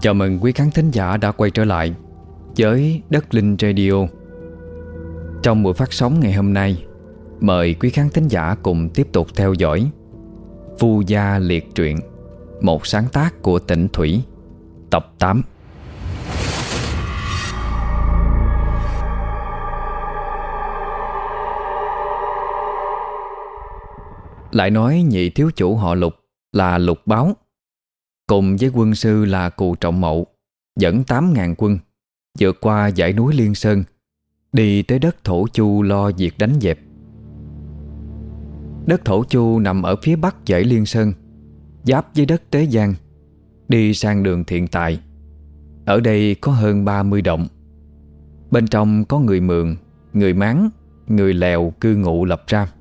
Chào mừng quý khán thính giả đã quay trở lại với Đất Linh Radio. Trong buổi phát sóng ngày hôm nay, Mời quý khán thính giả cùng tiếp tục theo dõi Phu Gia Liệt Truyện, Một sáng tác của tỉnh Thủy, Tập 8 Lại nói nhị thiếu chủ họ lục là lục báo. Cùng với quân sư là Cù Trọng Mậu, Dẫn 8.000 quân, vượt qua dãy núi Liên Sơn, Đi tới đất Thổ Chu lo việc đánh dẹp. Đất Thổ Chu nằm ở phía bắc dãy Liên Sơn, Giáp với đất Tế Giang, Đi sang đường Thiện Tài. Ở đây có hơn 30 động. Bên trong có người mượn Người máng, Người lèo cư ngụ lập ra.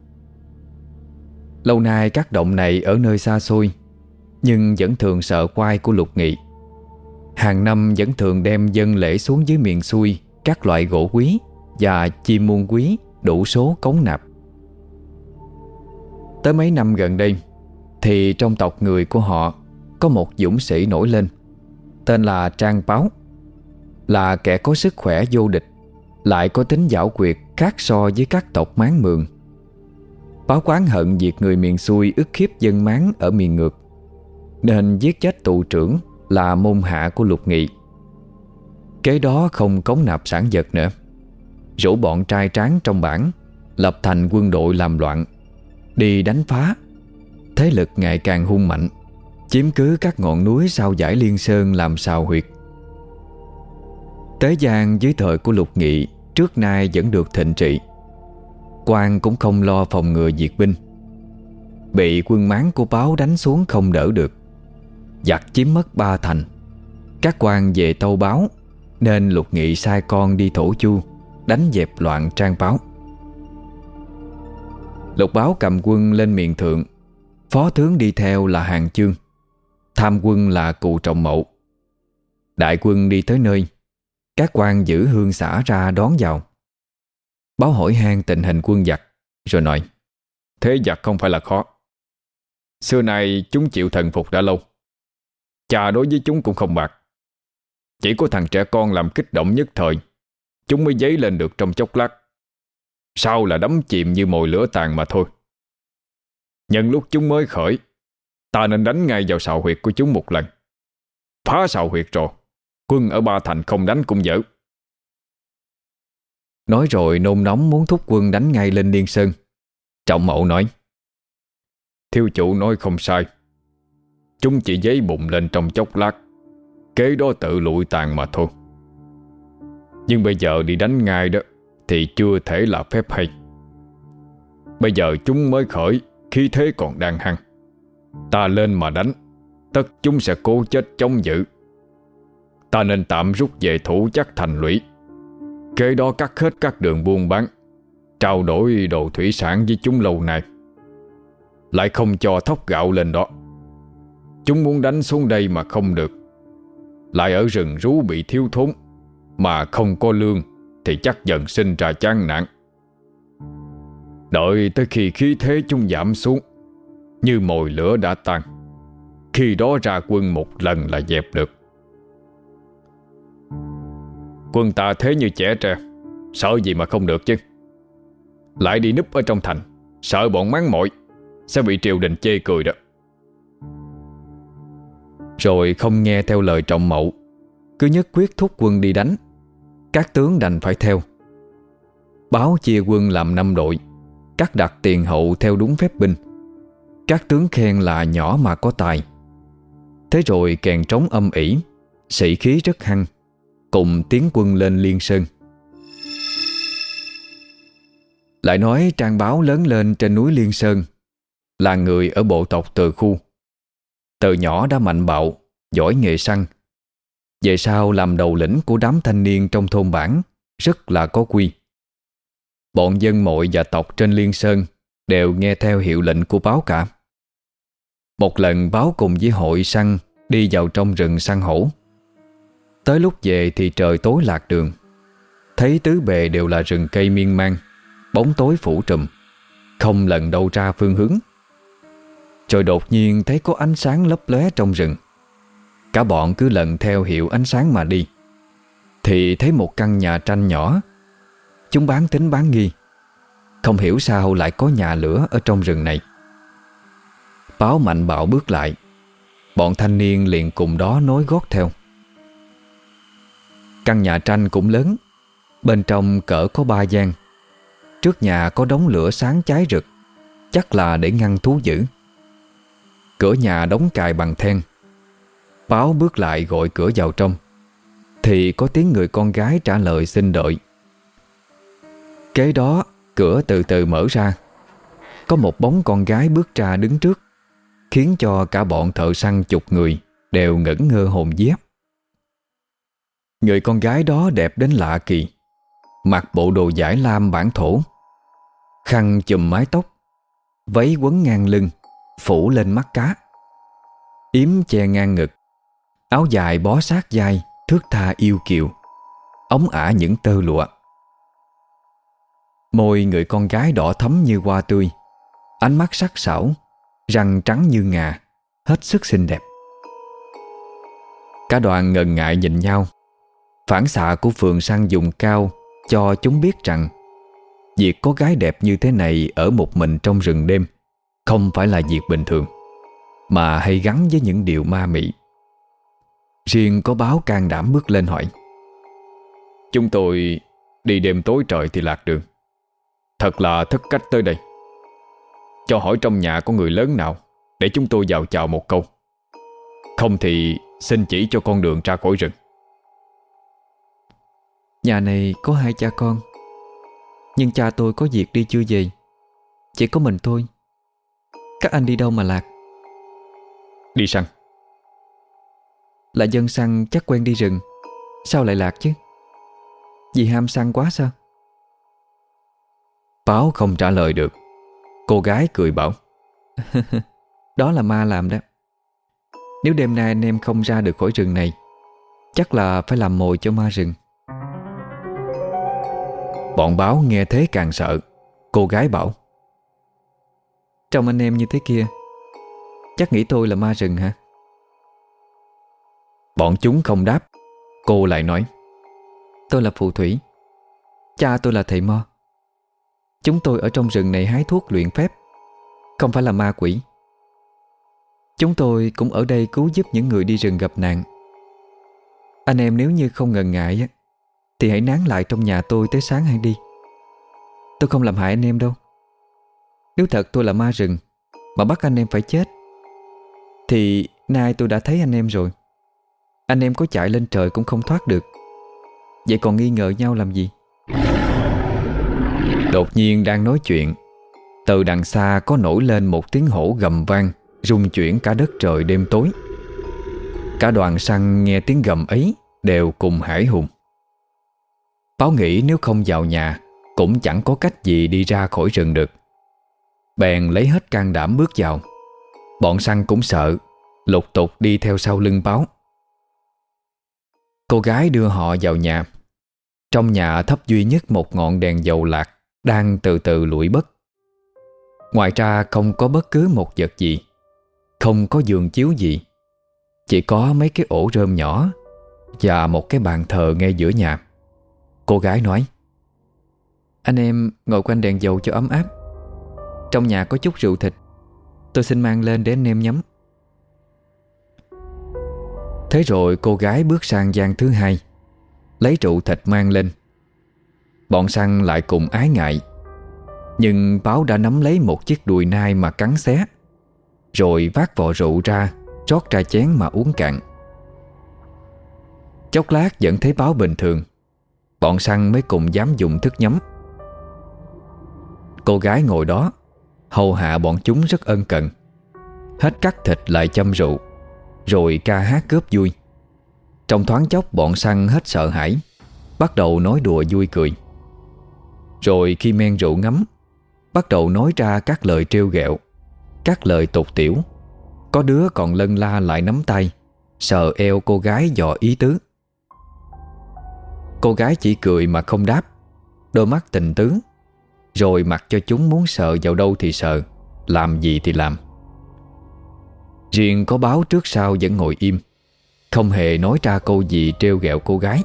Lâu nay các động này ở nơi xa xôi nhưng vẫn thường sợ quai của lục nghị. Hàng năm vẫn thường đem dân lễ xuống dưới miền xuôi, Các loại gỗ quý Và chim muôn quý Đủ số cống nạp. Tới mấy năm gần đây, Thì trong tộc người của họ Có một dũng sĩ nổi lên, Tên là Trang Báo. Là kẻ có sức khỏe vô địch, Lại có tính giảo quyệt Khác so với các tộc mán mường. Báo quán hận việc người miền xuôi ức khiếp dân mán ở miền ngược. Nên giết chết tụ trưởng là môn hạ của lục nghị. Kế đó không cống nạp sản vật nữa. Rủ bọn trai tráng trong bản, Lập thành quân đội làm loạn, Đi đánh phá. Thế lực ngày càng hung mạnh, Chiếm cứ các ngọn núi sau giải Liên Sơn làm sao huyệt. Tế Giang dưới thời của lục nghị Trước nay vẫn được thịnh trị. Quan cũng không lo phòng ngừa diệt binh. Bị quân máng của báo đánh xuống không đỡ được. Giặc chiếm mất ba thành. Các quan về tâu báo, Nên lục nghị sai con đi thổ chu, Đánh dẹp loạn trang báo. Lục báo cầm quân lên miền thượng, Phó tướng đi theo là Hàng Chương, Tham quân là Cụ Trọng Mậu. Đại quân đi tới nơi, Các quan giữ hương xã ra đón vào. Báo hỏi han tình hình quân giặc, Rồi nói, Thế giặc không phải là khó. Xưa nay chúng chịu thần phục đã lâu Cha đối với chúng cũng không bạc. Chỉ có thằng trẻ con làm kích động nhất thời, Chúng mới dấy lên được trong chốc lát. Sau là đắm chìm như mồi lửa tàn mà thôi. Nhân lúc chúng mới khởi, Ta nên đánh ngay vào sào huyệt của chúng một lần. Phá sào huyệt rồi, Quân ở Ba Thành không đánh cũng dở. Nói rồi, nôn nóng muốn thúc quân đánh ngay lên liên Sơn. Trọng mậu nói Thiêu chủ nói không sai. Chúng chỉ giấy bụng lên trong chốc lát. Kế đó tự lụi tàn mà thôi. Nhưng bây giờ đi đánh ngay đó, Thì chưa thể là phép hay. Bây giờ chúng mới khởi Khi thế còn đang hăng. Ta lên mà đánh, Tất chúng sẽ cố chết chống giữ. Ta nên tạm rút về thủ chắc thành lũy. Kế đó cắt hết các đường buôn bán, Trao đổi đồ thủy sản với chúng lâu nay. Lại không cho thóc gạo lên đó. Chúng muốn đánh xuống đây mà không được. Lại ở rừng rú bị thiếu thốn, Mà không có lương Thì chắc dần sinh ra chán nản. Đợi tới khi khí thế chúng giảm xuống, Như mồi lửa đã tan, Khi đó ra quân một lần là dẹp được. Quân ta thế như trẻ tre, Sợ gì mà không được chứ. Lại đi núp ở trong thành, Sợ bọn mắng mỏi, Sẽ bị triều đình chê cười đó. Rồi không nghe theo lời trọng mậu Cứ nhất quyết thúc quân đi đánh, Các tướng đành phải theo. Báo chia quân làm năm đội Cắt đặt tiền hậu theo đúng phép binh. Các tướng khen là nhỏ mà có tài. Thế rồi kèn trống âm ỉ, Sĩ khí rất hăng, Cùng tiến quân lên Liên Sơn. Lại nói trang báo lớn lên trên núi Liên Sơn, Là người ở bộ tộc Từ Khu. Từ nhỏ đã mạnh bạo, Giỏi nghề săn. Về sau làm đầu lĩnh của đám thanh niên trong thôn bản Rất là có quy. Bọn dân mội và tộc trên Liên Sơn Đều nghe theo hiệu lệnh của báo cả. Một lần báo cùng với hội săn Đi vào trong rừng săn hổ. Tới lúc về thì trời tối lạc đường. Thấy tứ bề đều là rừng cây miên man, Bóng tối phủ trùm. Không lần đâu ra phương hướng. Rồi đột nhiên thấy có ánh sáng lấp lóe trong rừng. Cả bọn cứ lần theo hiệu ánh sáng mà đi. Thì thấy một căn nhà tranh nhỏ. Chúng bán tính bán nghi. Không hiểu sao lại có nhà lửa Ở trong rừng này. Báo mạnh bạo bước lại. Bọn thanh niên liền cùng đó nối gót theo. Căn nhà tranh cũng lớn. Bên trong cỡ có ba gian. Trước nhà có đống lửa sáng cháy rực. Chắc là để ngăn thú dữ. Cửa nhà đóng cài bằng then. Báo bước lại gọi cửa vào trong. Thì có tiếng người con gái trả lời xin đợi. Kế đó, cửa từ từ mở ra. Có một bóng con gái bước ra đứng trước, Khiến cho cả bọn thợ săn chục người Đều ngẩn ngơ hồn dép Người con gái đó đẹp đến lạ kỳ, Mặc bộ đồ giải lam bản thổ, Khăn chùm mái tóc, Váy quấn ngang lưng. Phủ lên mắt cá. Yếm che ngang ngực. Áo dài bó sát vai, Thước tha yêu kiều. Ống ả những tơ lụa. Môi người con gái đỏ thấm như hoa tươi. Ánh mắt sắc sảo, Răng trắng như ngà, Hết sức xinh đẹp. Cả đoàn ngần ngại nhìn nhau. Phản xạ của phường sang dùng cao, Cho chúng biết rằng, Việc có gái đẹp như thế này Ở một mình trong rừng đêm không phải là việc bình thường, Mà hay gắn với những điều ma mị. Riêng có báo can đảm bước lên hỏi, Chúng tôi đi đêm tối trời thì lạc đường. Thật là thất cách tới đây. Cho hỏi trong nhà có người lớn nào Để chúng tôi vào chào một câu. Không thì xin chỉ cho con đường ra khỏi rừng. Nhà này có hai cha con, Nhưng cha tôi có việc đi chưa về. Chỉ có mình thôi các anh đi đâu mà lạc? Đi săn. Là dân săn chắc quen đi rừng. Sao lại lạc chứ? Vì ham săn quá sao? Báo không trả lời được. Cô gái cười bảo. Đó là ma làm đó. Nếu đêm nay anh em không ra được khỏi rừng này Chắc là phải làm mồi cho ma rừng. Bọn báo nghe thế càng sợ. Cô gái bảo Trong anh em như thế kia. Chắc nghĩ tôi là ma rừng hả? Bọn chúng không đáp. Cô lại nói. Tôi là phù thủy. Cha tôi là thầy mo. Chúng tôi ở trong rừng này hái thuốc luyện phép. Không phải là ma quỷ. Chúng tôi cũng ở đây cứu giúp những người đi rừng gặp nạn. Anh em nếu như không ngần ngại Thì hãy nán lại trong nhà tôi tới sáng hay đi. Tôi không làm hại anh em đâu nếu thật tôi là ma rừng Mà bắt anh em phải chết, Thì nay tôi đã thấy anh em rồi. Anh em có chạy lên trời cũng không thoát được. Vậy còn nghi ngờ nhau làm gì? Đột nhiên đang nói chuyện, Từ đằng xa có nổi lên một tiếng hổ gầm vang, rung chuyển cả đất trời đêm tối. Cả đoàn săn nghe tiếng gầm ấy Đều cùng hải hùng. Báo nghĩ nếu không vào nhà Cũng chẳng có cách gì đi ra khỏi rừng được. Bèn lấy hết can đảm bước vào. Bọn săn cũng sợ, Lục tục đi theo sau lưng báo. Cô gái đưa họ vào nhà. Trong nhà thấp duy nhất một ngọn đèn dầu lạc Đang từ từ lụi bất Ngoài ra không có bất cứ một vật gì, Không có giường chiếu gì, Chỉ có mấy cái ổ rơm nhỏ Và một cái bàn thờ ngay giữa nhà. Cô gái nói, Anh em ngồi quanh đèn dầu cho ấm áp. Trong nhà có chút rượu thịt. Tôi xin mang lên để anh em nhắm. Thế rồi cô gái bước sang gian thứ hai, Lấy rượu thịt mang lên. Bọn săn lại cùng ái ngại. Nhưng báo đã nắm lấy một chiếc đùi nai mà cắn xé, Rồi vác vỏ rượu ra, Rót ra chén mà uống cạn. Chốc lát vẫn thấy báo bình thường, Bọn săn mới cùng dám dùng thức nhắm. Cô gái ngồi đó Hầu hạ bọn chúng rất ân cần. Hết cắt thịt lại châm rượu, Rồi ca hát cướp vui. Trong thoáng chốc bọn săn hết sợ hãi, Bắt đầu nói đùa vui cười. Rồi khi men rượu ngấm, Bắt đầu nói ra các lời trêu ghẹo, Các lời tục tiểu. Có đứa còn lân la lại nắm tay, Sờ eo cô gái dò ý tứ. Cô gái chỉ cười mà không đáp, Đôi mắt tình tứ. Rồi mặc cho chúng muốn sợ vào đâu thì sợ Làm gì thì làm. Riêng có báo trước sau vẫn ngồi im, Không hề nói ra câu gì trêu ghẹo cô gái,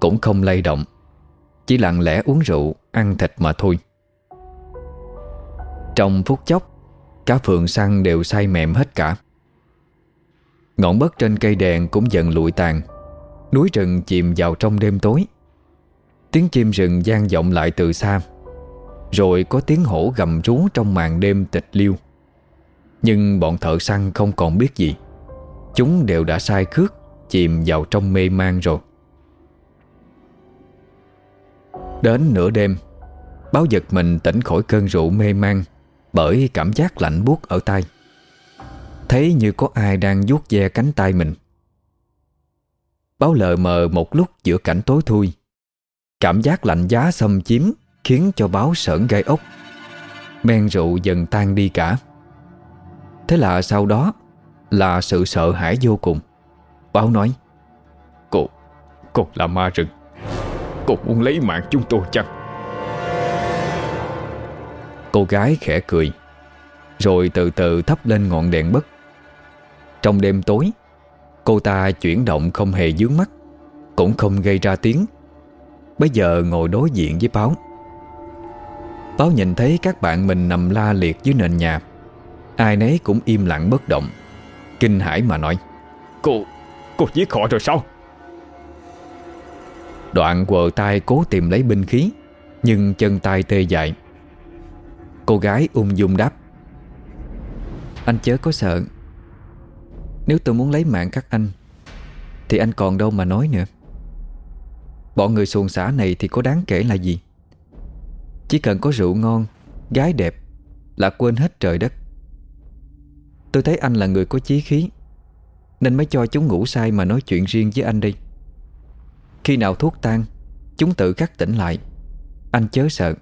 Cũng không lay động, Chỉ lặng lẽ uống rượu, Ăn thịt mà thôi. Trong phút chốc Cá phượng săn đều say mềm hết cả. Ngọn bất trên cây đèn cũng dần lụi tàn, Núi rừng chìm vào trong đêm tối. Tiếng chim rừng gian vọng lại từ xa. Rồi có tiếng hổ gầm rú trong màn đêm tịch liêu. Nhưng bọn thợ săn không còn biết gì. Chúng đều đã sai khước, Chìm vào trong mê man rồi. Đến nửa đêm, Báo giật mình tỉnh khỏi cơn rượu mê man Bởi cảm giác lạnh buốt ở tay Thấy như có ai đang vuốt ve cánh tay mình. Báo lờ mờ một lúc giữa cảnh tối thui. Cảm giác lạnh giá xâm chiếm Khiến cho báo sởn gai ốc. Men rượu dần tan đi cả. Thế là sau đó Là sự sợ hãi vô cùng. Báo nói Cô, cô là ma rừng. Cô muốn lấy mạng chúng tôi chăng? Cô gái khẽ cười Rồi từ từ thắp lên ngọn đèn bất. Trong đêm tối Cô ta chuyển động không hề dướng mắt Cũng không gây ra tiếng. Bây giờ ngồi đối diện với Báo. Báo nhìn thấy các bạn mình nằm la liệt dưới nền nhà. Ai nấy cũng im lặng bất động. Kinh hãi mà nói Cô, cô giết họ rồi sao? Đoạn quờ tay cố tìm lấy binh khí Nhưng chân tay tê dại. Cô gái ung dung đáp Anh chớ có sợ. Nếu tôi muốn lấy mạng các anh Thì anh còn đâu mà nói nữa. Bọn người xuồng xã này thì có đáng kể là gì chỉ cần có rượu ngon, Gái đẹp Là quên hết trời đất. Tôi thấy anh là người có chí khí, Nên mới cho chúng ngủ say mà nói chuyện riêng với anh đi. Khi nào thuốc tan, Chúng tự khắc tỉnh lại. Anh chớ sợ.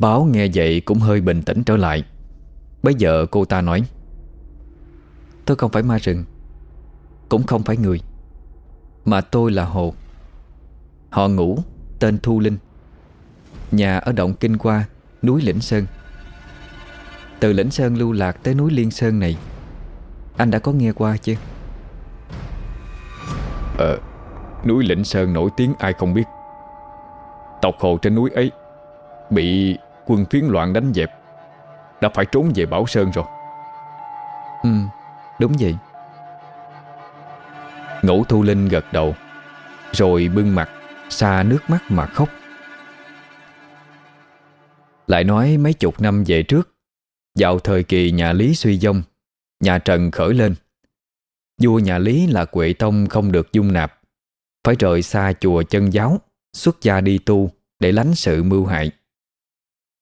Báo nghe vậy cũng hơi bình tĩnh trở lại. Bây giờ cô ta nói, Tôi không phải ma rừng, Cũng không phải người, Mà tôi là Hồ. Họ ngủ Tên Thu Linh. Nhà ở động Kinh Qua Núi Lĩnh Sơn. Từ Lĩnh Sơn lưu lạc tới núi Liên Sơn này Anh đã có nghe qua chưa? Ờ Núi Lĩnh Sơn nổi tiếng ai không biết. Tộc hồ trên núi ấy Bị quân phiến loạn đánh dẹp Đã phải trốn về Bảo Sơn rồi. Ừ đúng vậy. Ngũ Thu Linh gật đầu Rồi bưng mặt Xa nước mắt mà khóc. Lại nói mấy chục năm về trước, Vào thời kỳ nhà Lý suy dông, Nhà Trần khởi lên. Vua nhà Lý là Quệ Tông không được dung nạp, Phải rời xa chùa chân giáo, Xuất gia đi tu Để lánh sự mưu hại.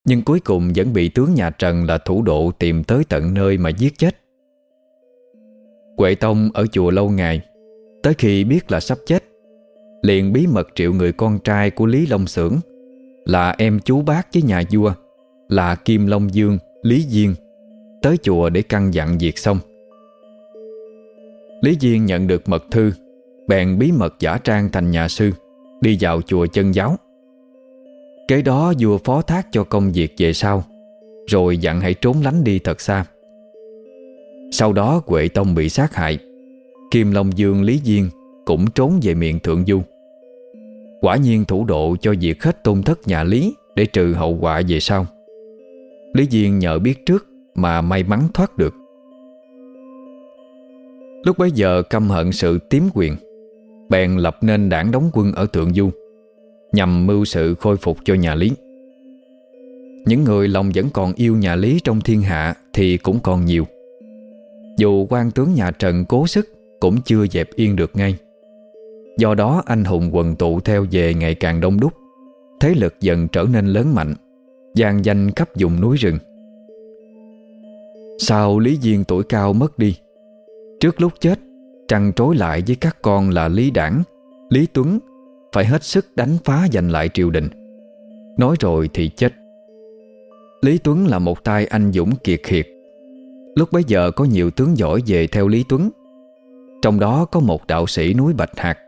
Nhưng cuối cùng vẫn bị tướng nhà Trần là thủ độ tìm tới tận nơi mà giết chết. Quệ Tông ở chùa lâu ngày, Tới khi biết là sắp chết Liền bí mật triệu người con trai của Lý Long Sưởng Là em chú bác với nhà vua Là Kim Long Dương, Lý Diên Tới chùa để căn dặn việc xong. Lý Diên nhận được mật thư Bèn bí mật giả trang thành nhà sư Đi vào chùa chân giáo. Kế đó vua phó thác cho công việc về sau Rồi dặn hãy trốn lánh đi thật xa. Sau đó Quệ Tông bị sát hại Kim Long Dương Lý Diên cũng trốn về miệng Thượng Du. Quả nhiên thủ độ cho việc hết tôn thất nhà Lý Để trừ hậu quả về sau. Lý Diên nhờ biết trước Mà may mắn thoát được. Lúc bấy giờ căm hận sự tiếm quyền, Bèn lập nên đảng đóng quân ở Thượng Du, Nhằm mưu sự khôi phục cho nhà Lý. Những người lòng vẫn còn yêu nhà Lý trong thiên hạ Thì cũng còn nhiều. Dù quan tướng nhà Trần cố sức Cũng chưa dẹp yên được ngay. Do đó anh hùng quần tụ theo về ngày càng đông đúc. Thế lực dần trở nên lớn mạnh Giang danh khắp vùng núi rừng. Sau Lý Diên tuổi cao mất đi? Trước lúc chết, Trăng trối lại với các con là Lý Đảng, Lý Tuấn, Phải hết sức đánh phá giành lại triều đình. Nói rồi thì chết. Lý Tuấn là một tay anh dũng kiệt hiệt. Lúc bấy giờ có nhiều tướng giỏi về theo Lý Tuấn. Trong đó có một đạo sĩ núi Bạch Hạc.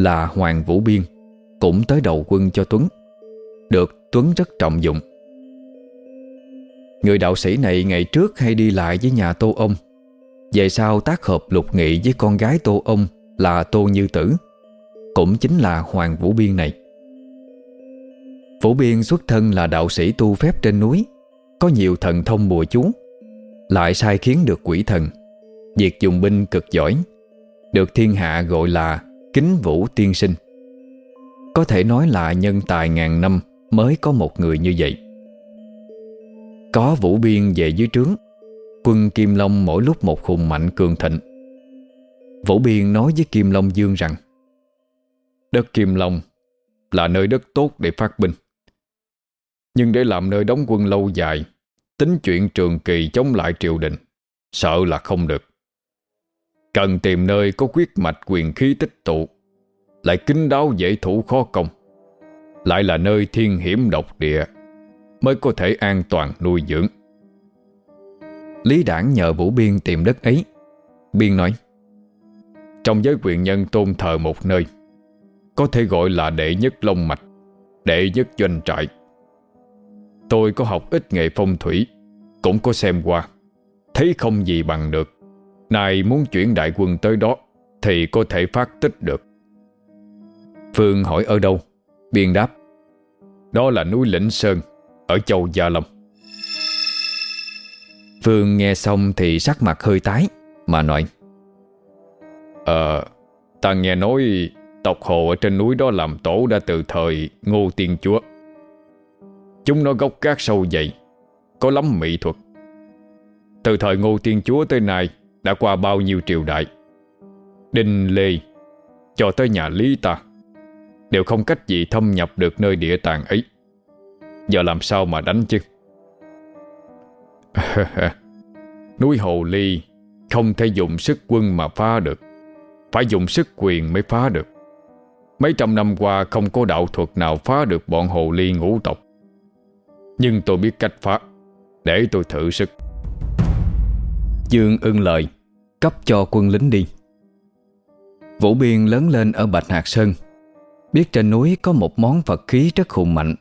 Là Hoàng Vũ Biên, Cũng tới đầu quân cho Tuấn. Được Tuấn rất trọng dụng. Người đạo sĩ này ngày trước hay đi lại với nhà Tô Ông. Về sau tác hợp lục nghị với con gái Tô Ông Là Tô Như Tử, Cũng chính là Hoàng Vũ Biên này. Vũ Biên xuất thân là đạo sĩ tu phép trên núi, Có nhiều thần thông bùa chú, Lại sai khiến được quỷ thần, Việc dùng binh cực giỏi, Được thiên hạ gọi là Kính Vũ Tiên Sinh. Có thể nói là nhân tài ngàn năm Mới có một người như vậy. Có Vũ Biên về dưới trướng, Quân Kim Long mỗi lúc một hùng mạnh cường thịnh. Vũ Biên nói với Kim Long Dương rằng, Đất Kim Long là nơi đất tốt để phát binh. Nhưng để làm nơi đóng quân lâu dài, Tính chuyện trường kỳ chống lại triều đình, Sợ là không được. Cần tìm nơi có quyết mạch quyền khí tích tụ, Lại kín đáo dễ thủ khó công. Lại là nơi thiên hiểm độc địa, Mới có thể an toàn nuôi dưỡng. Lý đảng nhờ Vũ Biên tìm đất ấy. Biên nói, Trong giới quyền nhân tôn thờ một nơi, Có thể gọi là đệ nhất long mạch, Đệ nhất doanh trại. Tôi có học ít nghề phong thủy, Cũng có xem qua, Thấy không gì bằng được. Này muốn chuyển đại quân tới đó Thì có thể phát tích được. Phương hỏi ở đâu? Biên đáp, Đó là núi Lĩnh Sơn, Ở châu Gia Lâm. Phương nghe xong thì sắc mặt hơi tái, Mà nói Ờ Ta nghe nói Tộc hồ ở trên núi đó làm tổ đã từ thời Ngô Tiên Chúa. Chúng nó gốc gác sâu dày, Có lắm mỹ thuật. Từ thời Ngô Tiên Chúa tới nay đã qua bao nhiêu triều đại. Đinh Lê Cho tới nhà Lý ta Đều không cách gì thâm nhập được nơi địa tàng ấy. Giờ làm sao mà đánh chứ? Núi Hồ Ly Không thể dùng sức quân mà phá được. Phải dùng sức quyền mới phá được. Mấy trăm năm qua Không có đạo thuật nào phá được bọn Hồ Ly ngũ tộc. Nhưng tôi biết cách phá. Để tôi thử sức. Dương ưng lợi Cấp cho quân lính đi. Vũ Biên lớn lên ở Bạch Hạc Sơn, Biết trên núi có một món vật khí rất hùng mạnh.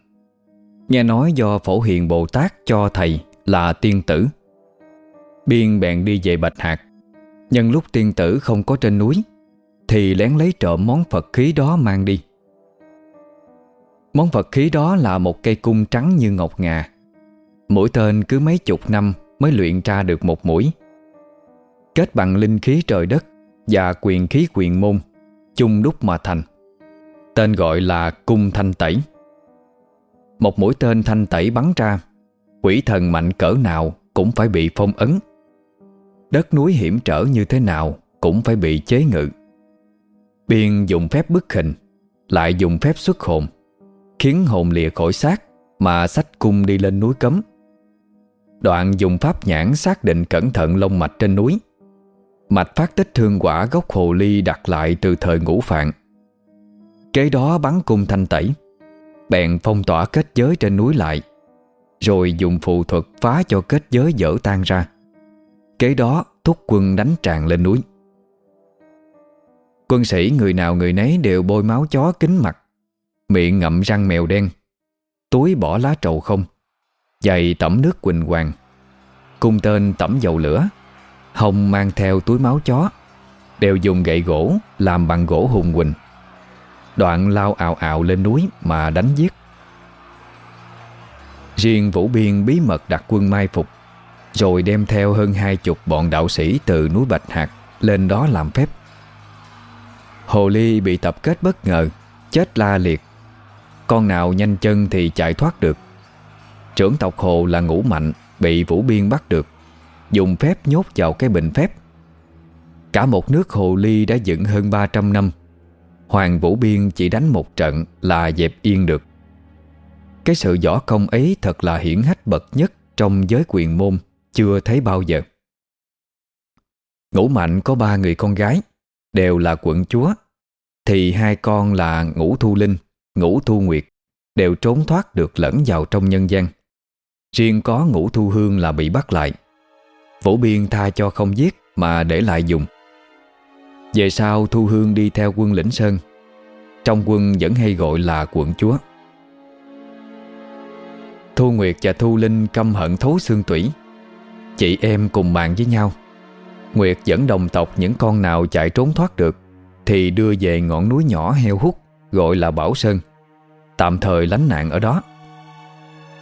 Nghe nói do Phổ Hiền Bồ Tát cho thầy là tiên tử. Biên bèn đi về Bạch Hạc Nhân lúc tiên tử không có trên núi, Thì lén lấy trộm món Phật khí đó mang đi. Món Phật khí đó là một cây cung trắng như ngọc ngà Mỗi tên cứ mấy chục năm mới luyện ra được một mũi. Kết bằng linh khí trời đất và quyền khí quyền môn chung đúc mà thành. Tên gọi là cung thanh tẩy. Một mũi tên thanh tẩy bắn ra, Quỷ thần mạnh cỡ nào cũng phải bị phong ấn. Đất núi hiểm trở như thế nào Cũng phải bị chế ngự. Biên dùng phép bức hình, Lại dùng phép xuất hồn, Khiến hồn lìa khỏi xác Mà sách cung đi lên núi cấm. Đoạn dùng pháp nhãn xác định cẩn thận lông mạch trên núi Mạch phát tích thương quả gốc hồ ly đặt lại từ thời ngũ phạn. Kế đó bắn cung thanh tẩy, Bèn phong tỏa kết giới trên núi lại, Rồi dùng phù thuật phá cho kết giới dở tan ra. Kế đó, thúc quân đánh tràn lên núi. Quân sĩ người nào người nấy đều bôi máu chó kính mặt, Miệng ngậm răng mèo đen, Túi bỏ lá trầu không, Giày tẩm nước quỳnh hoàng, Cung tên tẩm dầu lửa. Hồng mang theo túi máu chó Đều dùng gậy gỗ Làm bằng gỗ hùng quỳnh Đoạn lao ào ào lên núi Mà đánh giết Riêng Vũ Biên bí mật đặt quân mai phục rồi đem theo hơn hai chục bọn đạo sĩ từ núi Bạch Hạc lên đó làm phép. Hồ ly bị tập kết bất ngờ, chết la liệt. Con nào nhanh chân thì chạy thoát được. Trưởng tộc Hồ là ngũ mạnh, bị Vũ Biên bắt được, dùng phép nhốt vào cái bình phép. Cả một nước Hồ ly đã dựng hơn 300 năm. Hoàng Vũ Biên chỉ đánh một trận là dẹp yên được. Cái sự võ công ấy thật là hiển hách bậc nhất trong giới quyền môn chưa thấy bao giờ Ngũ Mạnh có ba người con gái, Đều là quận chúa Thì hai con là Ngũ Thu Linh, Ngũ Thu Nguyệt, Đều trốn thoát được lẫn vào trong nhân gian Riêng có Ngũ Thu Hương là bị bắt lại Vũ Biên tha cho không giết Mà để lại dùng. Về sau, Thu Hương đi theo quân lĩnh Sơn. Trong quân vẫn hay gọi là quận chúa. Thu Nguyệt và Thu Linh căm hận thấu xương tủy. Chị em cùng mạng với nhau. Nguyệt dẫn đồng tộc những con nào chạy trốn thoát được, Thì đưa về ngọn núi nhỏ heo hút, Gọi là Bảo Sơn. Tạm thời lánh nạn ở đó.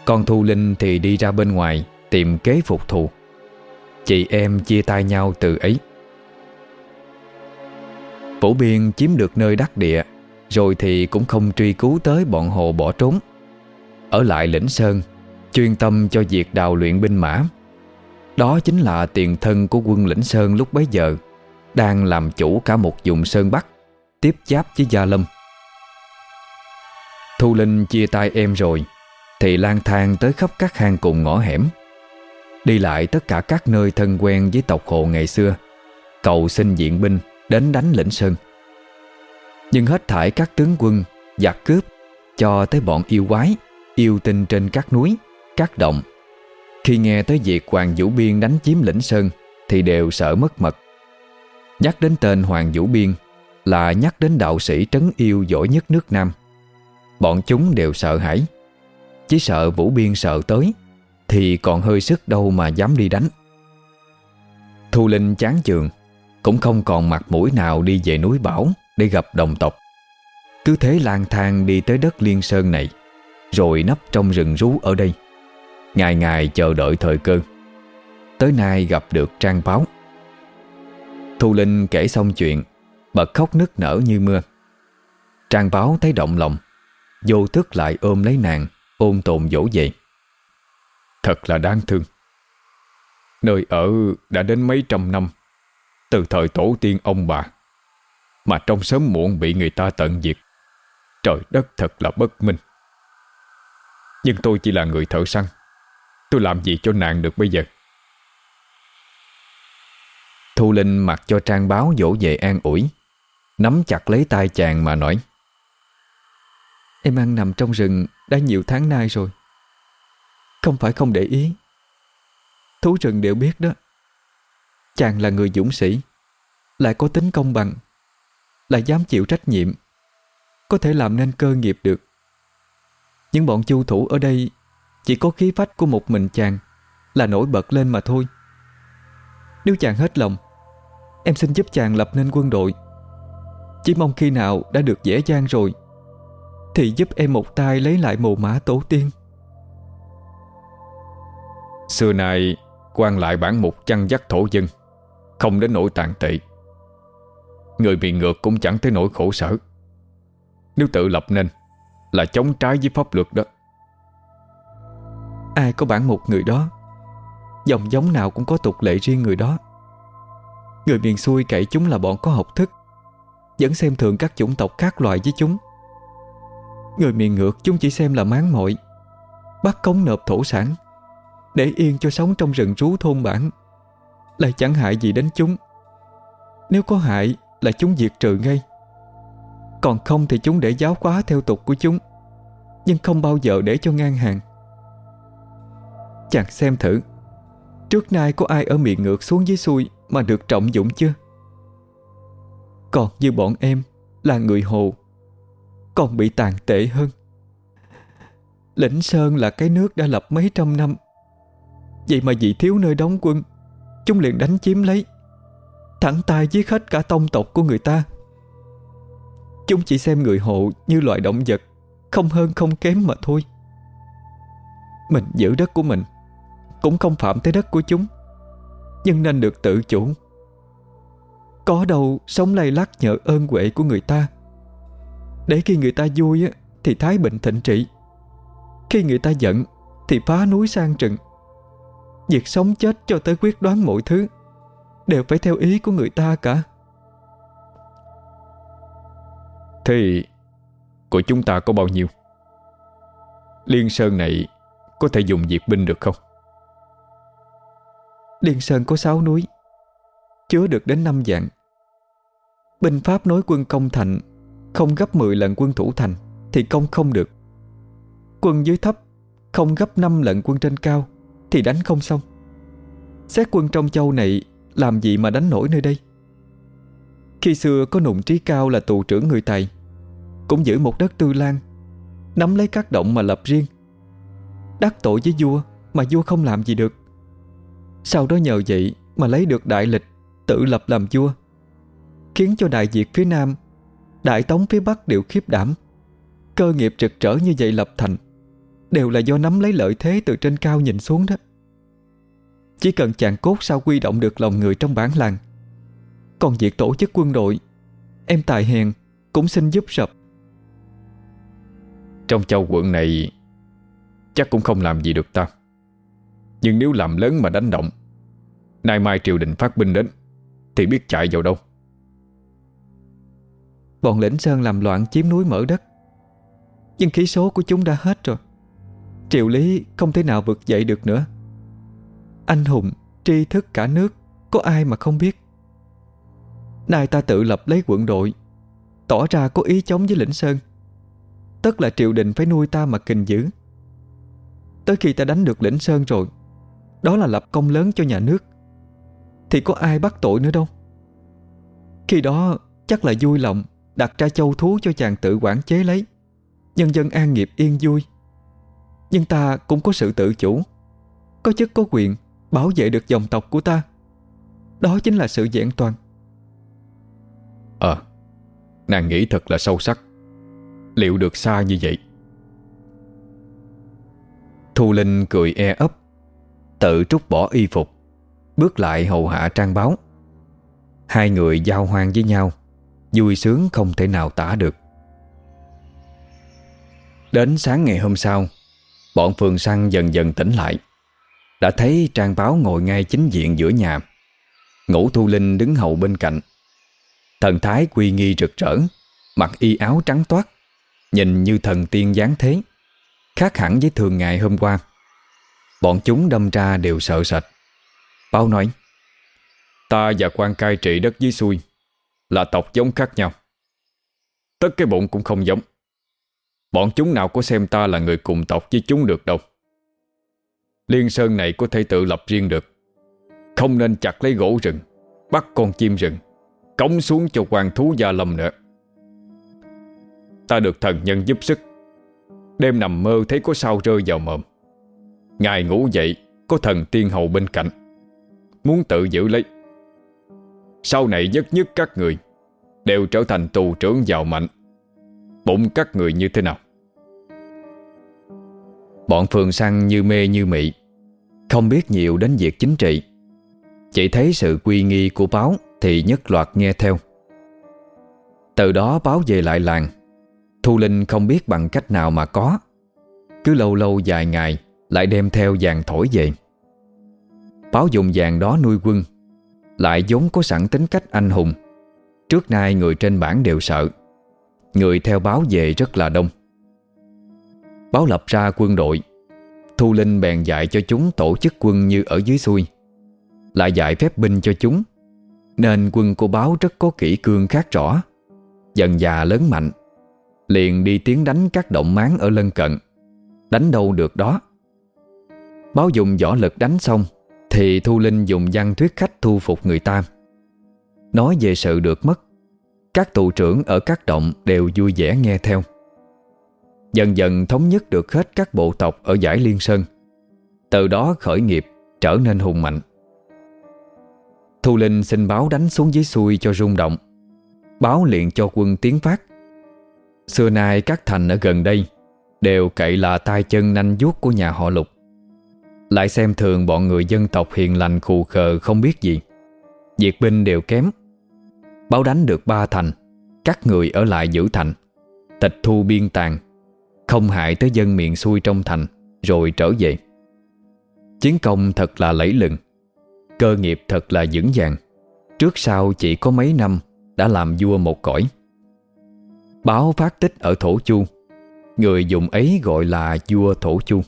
Con Thu Linh thì đi ra bên ngoài Tìm kế phục thù. Chị em chia tay nhau từ ấy. Phổ Biên chiếm được nơi đắc địa, Rồi thì cũng không truy cứu tới bọn hồ bỏ trốn. Ở lại lĩnh Sơn, Chuyên tâm cho việc đào luyện binh mã. Đó chính là tiền thân của quân lĩnh Sơn lúc bấy giờ, Đang làm chủ cả một vùng Sơn Bắc, Tiếp giáp với Gia Lâm. Thu Linh chia tay em rồi, Thì lang thang tới khắp các hang cùng ngõ hẻm. Đi lại tất cả các nơi thân quen với tộc hồ ngày xưa. Cầu xin diện binh Đến đánh lĩnh Sơn. Nhưng hết thải các tướng quân, Giặc cướp, Cho tới bọn yêu quái, Yêu tinh trên các núi, Các động. Khi nghe tới việc Hoàng Vũ Biên đánh chiếm lĩnh Sơn Thì đều sợ mất mật. Nhắc đến tên Hoàng Vũ Biên Là nhắc đến đạo sĩ trấn yêu giỏi nhất nước Nam. Bọn chúng đều sợ hãi. Chỉ sợ Vũ Biên sợ tới thì còn hơi sức đâu mà dám đi đánh. Thu Linh chán chường, Cũng không còn mặt mũi nào đi về núi Bảo Để gặp đồng tộc. Cứ thế lang thang đi tới đất Liên Sơn này, Rồi nấp trong rừng rú ở đây, Ngày ngày chờ đợi thời cơ. Tới nay gặp được Trang Báo. Thu Linh kể xong chuyện, Bật khóc nức nở như mưa. Trang Báo thấy động lòng, Vô thức lại ôm lấy nàng, Ôm tồn dỗ dậy Thật là đáng thương. Nơi ở đã đến mấy trăm năm. Từ thời tổ tiên ông bà. Mà trong sớm muộn bị người ta tận diệt. Trời đất thật là bất minh. Nhưng tôi chỉ là người thợ săn. Tôi làm gì cho nàng được bây giờ? Thu Linh mặc cho trang báo dỗ về an ủi. Nắm chặt lấy tay chàng mà nói. Em ăn nằm trong rừng đã nhiều tháng nay rồi. Không phải không để ý. Thú rừng đều biết đó. Chàng là người dũng sĩ, Lại có tính công bằng, Lại dám chịu trách nhiệm, Có thể làm nên cơ nghiệp được. Nhưng bọn chu thủ ở đây Chỉ có khí phách của một mình chàng Là nổi bật lên mà thôi. Nếu chàng hết lòng, Em xin giúp chàng lập nên quân đội. Chỉ mong khi nào đã được dễ dàng rồi, thì giúp em một tay lấy lại mồ mã tổ tiên. Xưa nay, quan lại bản mục chăn dắt thổ dân, Không đến nỗi tàn tệ Người bị ngược cũng chẳng tới nỗi khổ sở. Nếu tự lập nên, Là chống trái với pháp luật đó. Ai có bản mục người đó, Dòng giống nào cũng có tục lệ riêng người đó. Người miền xuôi cậy chúng là bọn có học thức, Vẫn xem thường các chủng tộc khác loại với chúng. Người miền ngược chúng chỉ xem là máng mội, Bắt cống nộp thổ sản. Để yên cho sống trong rừng rú thôn bản Lại chẳng hại gì đến chúng Nếu có hại là chúng diệt trừ ngay Còn không thì chúng để giáo hóa theo tục của chúng, Nhưng không bao giờ để cho ngang hàng Chàng xem thử, Trước nay có ai ở miệng ngược xuống dưới xuôi Mà được trọng dụng chưa Còn như bọn em Là người hồ, còn bị tàn tệ hơn. Lĩnh Sơn là cái nước đã lập mấy trăm năm. Vậy mà vì thiếu nơi đóng quân, chúng liền đánh chiếm lấy, thẳng tay giết hết cả tông tộc của người ta. Chúng chỉ xem người hộ như loại động vật, không hơn không kém mà thôi. Mình giữ đất của mình, cũng không phạm tới đất của chúng, nhưng nên được tự chủ. Có đâu sống lay lắc nhờ ơn huệ của người ta để khi người ta vui Thì thái bình thịnh trị Khi người ta giận Thì phá núi sang trừng Việc sống chết cho tới quyết đoán mọi thứ Đều phải theo ý của người ta cả. Thế Của chúng ta có bao nhiêu? Liên Sơn này Có thể dùng diệt binh được không? Liên Sơn có 6 núi Chứa được đến 5 dạng. Binh Pháp nói quân công thành không gấp 10 lần quân thủ thành Thì công không được. Quân dưới thấp Không gấp 5 lần quân trên cao thì đánh không xong. Xét quân trong châu này Làm gì mà đánh nổi nơi đây? Khi xưa có nụng trí cao là tù trưởng người tài, Cũng giữ một đất tư lan Nắm lấy các động mà lập riêng. Đắc tội với vua Mà vua không làm gì được. Sau đó nhờ vậy mà lấy được đại lịch Tự lập làm vua Khiến cho đại diệt phía Nam Đại tống phía Bắc đều khiếp đảm. Cơ nghiệp trực trở như vậy lập thành. Đều là do nắm lấy lợi thế từ trên cao nhìn xuống đó. Chỉ cần chàng cốt sao quy động được lòng người trong bản làng Còn việc tổ chức quân đội Em tài hèn Cũng xin giúp sập. Trong châu quận này Chắc cũng không làm gì được ta. Nhưng nếu làm lớn mà đánh động Nay mai triều đình phát binh đến Thì biết chạy vào đâu. Bọn lĩnh sơn làm loạn chiếm núi mở đất. Nhưng khí số của chúng đã hết rồi triệu lý không thể nào vực dậy được nữa. Anh hùng, tri thức cả nước Có ai mà không biết? Nay ta tự lập lấy quận đội Tỏ ra có ý chống với lĩnh Sơn. Tất là triều đình phải nuôi ta mà kình giữ Tới khi ta đánh được lĩnh Sơn rồi Đó là lập công lớn cho nhà nước Thì có ai bắt tội nữa đâu. Khi đó chắc là vui lòng Đặt ra châu thú cho chàng tự quản chế lấy. Nhân dân an nghiệp yên vui. Nhưng ta cũng có sự tự chủ. Có chức có quyền Bảo vệ được dòng tộc của ta. Đó chính là sự vẹn toàn. Ờ Nàng nghĩ thật là sâu sắc. Liệu được xa như vậy? Thu Linh cười e ấp, Tự trút bỏ y phục, Bước lại hầu hạ trang báo. Hai người giao hoang với nhau, Vui sướng không thể nào tả được. Đến sáng ngày hôm sau Bọn phường săn dần dần tỉnh lại. Đã thấy trang báo ngồi ngay chính diện giữa nhà. Ngũ Thu Linh đứng hầu bên cạnh. Thần thái quy nghi rực rỡ, Mặc y áo trắng toát, Nhìn như thần tiên giáng thế, Khác hẳn với thường ngày hôm qua. Bọn chúng đâm ra đều sợ sệt. Báo nói, Ta và quan cai trị đất dưới xuôi, Là tộc giống khác nhau. Tất cái bụng cũng không giống. Bọn chúng nào có xem ta là người cùng tộc với chúng được đâu. Liên Sơn này có thể tự lập riêng được. Không nên chặt lấy gỗ rừng, Bắt con chim rừng, Cống xuống cho hoàng thú gia lâm nữa. Ta được thần nhân giúp sức. Đêm nằm mơ thấy có sao rơi vào mồm. Ngài ngủ dậy, Có thần tiên hầu bên cạnh. Muốn tự giữ lấy. Sau này nhất nhất các người Đều trở thành tù trưởng giàu mạnh. Bụng các người như thế nào? Bọn phường săn như mê như mị, Không biết nhiều đến việc chính trị. Chỉ thấy sự quy nghi của báo Thì nhất loạt nghe theo. Từ đó báo về lại làng. Thu Linh không biết bằng cách nào mà có. Cứ lâu lâu dài ngày Lại đem theo vàng thổi về. Báo dùng vàng đó nuôi quân, Lại vốn có sẵn tính cách anh hùng. Trước nay người trên bản đều sợ. Người theo báo về rất là đông. Báo lập ra quân đội. Thu Linh bèn dạy cho chúng tổ chức quân như ở dưới xuôi. Lại dạy phép binh cho chúng. Nên quân của báo rất có kỹ cương khác rõ. Dần già lớn mạnh. Liền đi tiến đánh các động máng ở lân cận. Đánh đâu được đó. Báo dùng võ lực đánh xong, Thì Thu Linh dùng văn thuyết khách thu phục người ta. Nói về sự được mất các tù trưởng ở các động đều vui vẻ nghe theo. Dần dần thống nhất được hết các bộ tộc ở giải Liên Sơn. Từ đó khởi nghiệp trở nên hùng mạnh. Thu Linh xin báo đánh xuống dưới xuôi cho rung động, Báo liền cho quân tiến phát Xưa nay các thành ở gần đây Đều cậy là tay chân nanh vuốt của nhà họ lục. Lại xem thường bọn người dân tộc hiền lành khù khờ không biết gì. Diệt binh đều kém Báo đánh được ba thành, Các người ở lại giữ thành. Tịch thu biên tàn Không hại tới dân miền xuôi trong thành, Rồi trở về. Chiến công thật là lẫy lừng, Cơ nghiệp thật là vững vàng. Trước sau chỉ có mấy năm Đã làm vua một cõi. Báo phát tích ở Thổ Chu, Người dùng ấy gọi là vua Thổ Chu.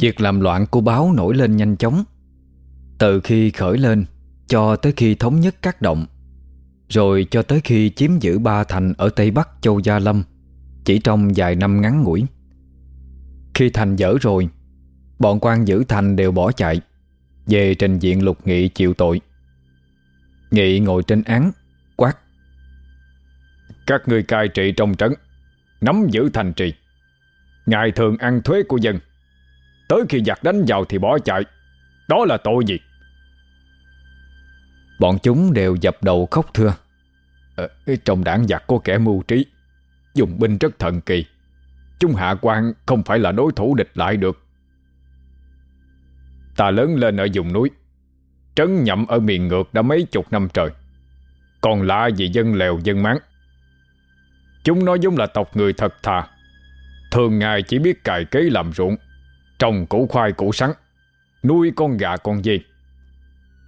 Việc làm loạn của báo nổi lên nhanh chóng. Từ khi khởi lên Cho tới khi thống nhất các động, Rồi cho tới khi chiếm giữ ba thành Ở Tây Bắc Châu Gia Lâm, Chỉ trong vài năm ngắn ngủi. Khi thành dở rồi, Bọn quan giữ thành đều bỏ chạy, Về trình diện lục nghị chịu tội. Nghị ngồi trên án, Quát, Các người cai trị trong trấn, Nắm giữ thành trì. Ngài thường ăn thuế của dân. Tới khi giặc đánh vào thì bỏ chạy. Đó là tội gì? Bọn chúng đều dập đầu khóc thưa. Ờ, Trong đảng giặc có kẻ mưu trí Dùng binh rất thần kỳ. Chúng hạ quan không phải là đối thủ địch lại được. Ta lớn lên ở vùng núi Trấn nhậm ở miền ngược đã mấy chục năm trời. Còn lạ gì dân lèo dân máng Chúng nói giống là tộc người thật thà. Thường ngày chỉ biết cài kế làm ruộng Trồng củ khoai củ sắn, Nuôi con gà con dê.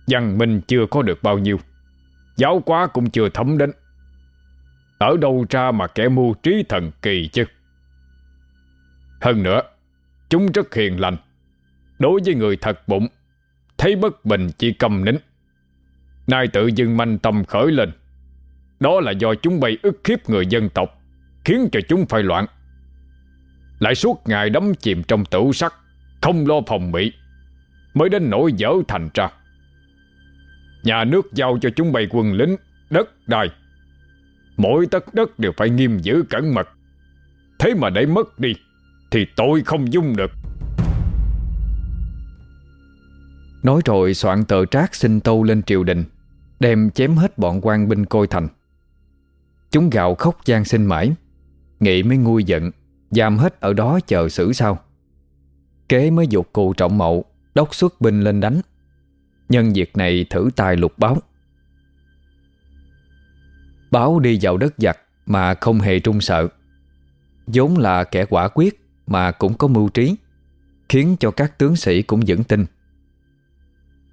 Văn minh chưa có được bao nhiêu, Giáo quá cũng chưa thấm đến. Ở đâu ra mà kẻ mưu trí thần kỳ chứ? Hơn nữa, Chúng rất hiền lành, Đối với người thật bụng, Thấy bất bình chỉ cầm nín. Nay tự dưng manh tâm khởi lên, Đó là do chúng bay ức khiếp người dân tộc, Khiến cho chúng phải loạn. Lại suốt ngày đắm chìm trong tửu sắc. Không lo phòng bị, Mới đến nỗi dở thành ra. Nhà nước giao cho chúng bay quân lính, Đất đai. Mỗi tất đất đều phải nghiêm giữ cẩn mật. Thế mà để mất đi, Thì tôi không dung được. Nói rồi soạn tờ trác xin tâu lên triều đình, Đem chém hết bọn quan binh coi thành. Chúng gào khóc gian sinh mãi, Nghị mới nguôi giận, Giam hết ở đó chờ xử sao Kế mới dục cụ trọng mậu, Đốc xuất binh lên đánh. Nhân việc này thử tài lục báo. Báo đi vào đất giặc Mà không hề trung sợ. Vốn là kẻ quả quyết Mà cũng có mưu trí, Khiến cho các tướng sĩ cũng vững tin.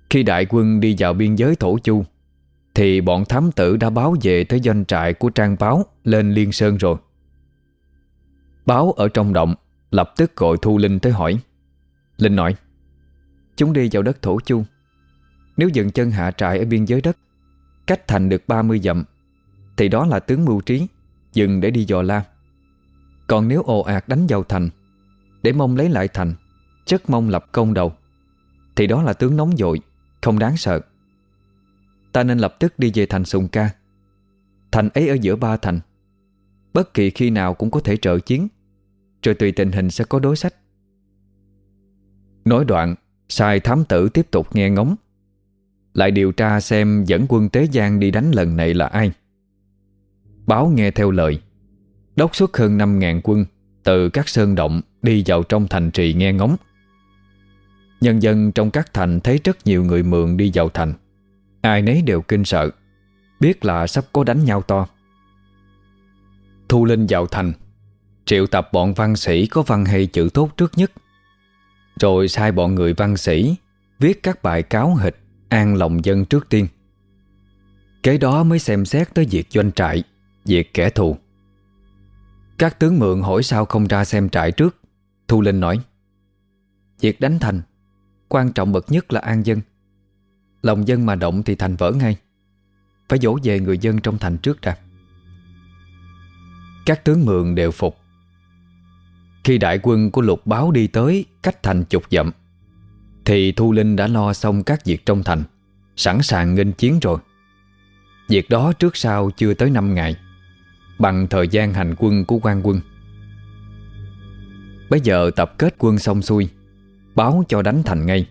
Khi đại quân đi vào biên giới Thổ Chu, Thì bọn thám tử đã báo về Tới doanh trại của Trang Báo Lên Liên Sơn rồi. Báo ở trong động, Lập tức gọi Thu Linh tới hỏi. Linh nói, Chúng đi vào đất Thổ Chu. Nếu dừng chân hạ trại ở biên giới đất, Cách thành được 30 dặm, Thì đó là tướng mưu trí, Dừng để đi dò la. Còn nếu ồ ạt đánh vào thành, Để mong lấy lại thành Chất mong lập công đầu, Thì đó là tướng nóng dội, Không đáng sợ. Ta nên lập tức đi về thành Sùng Ca. Thành ấy ở giữa ba thành. Bất kỳ khi nào cũng có thể trợ chiến, Rồi tùy tình hình sẽ có đối sách. Nói đoạn, Sai thám tử tiếp tục nghe ngóng. Lại điều tra xem dẫn quân Tế Giang đi đánh lần này là ai. Báo nghe theo lời. Đốc xuất hơn 5.000 quân Từ các sơn động đi vào trong thành trì nghe ngóng. Nhân dân trong các thành thấy rất nhiều người mượn đi vào thành. Ai nấy đều kinh sợ, Biết là sắp có đánh nhau to. Thu Linh vào thành. Triệu tập bọn văn sĩ có văn hay chữ tốt trước nhất. Rồi sai bọn người văn sĩ Viết các bài cáo hịch An lòng dân trước tiên. Kế đó mới xem xét tới việc doanh trại, Việc kẻ thù. Các tướng mượn hỏi sao không ra xem trại trước, Thu Linh nói. Việc đánh thành, Quan trọng bậc nhất là an dân. Lòng dân mà động thì thành vỡ ngay. Phải dỗ về người dân trong thành trước đã. Các tướng mượn đều phục. Khi đại quân của lục báo đi tới, Cách thành chục dặm, Thì Thu Linh đã lo xong các việc trong thành, Sẵn sàng nghênh chiến rồi. Việc đó trước sau chưa tới 5 ngày, Bằng thời gian hành quân của quan quân. Bây giờ tập kết quân xong xuôi, Báo cho đánh thành ngay.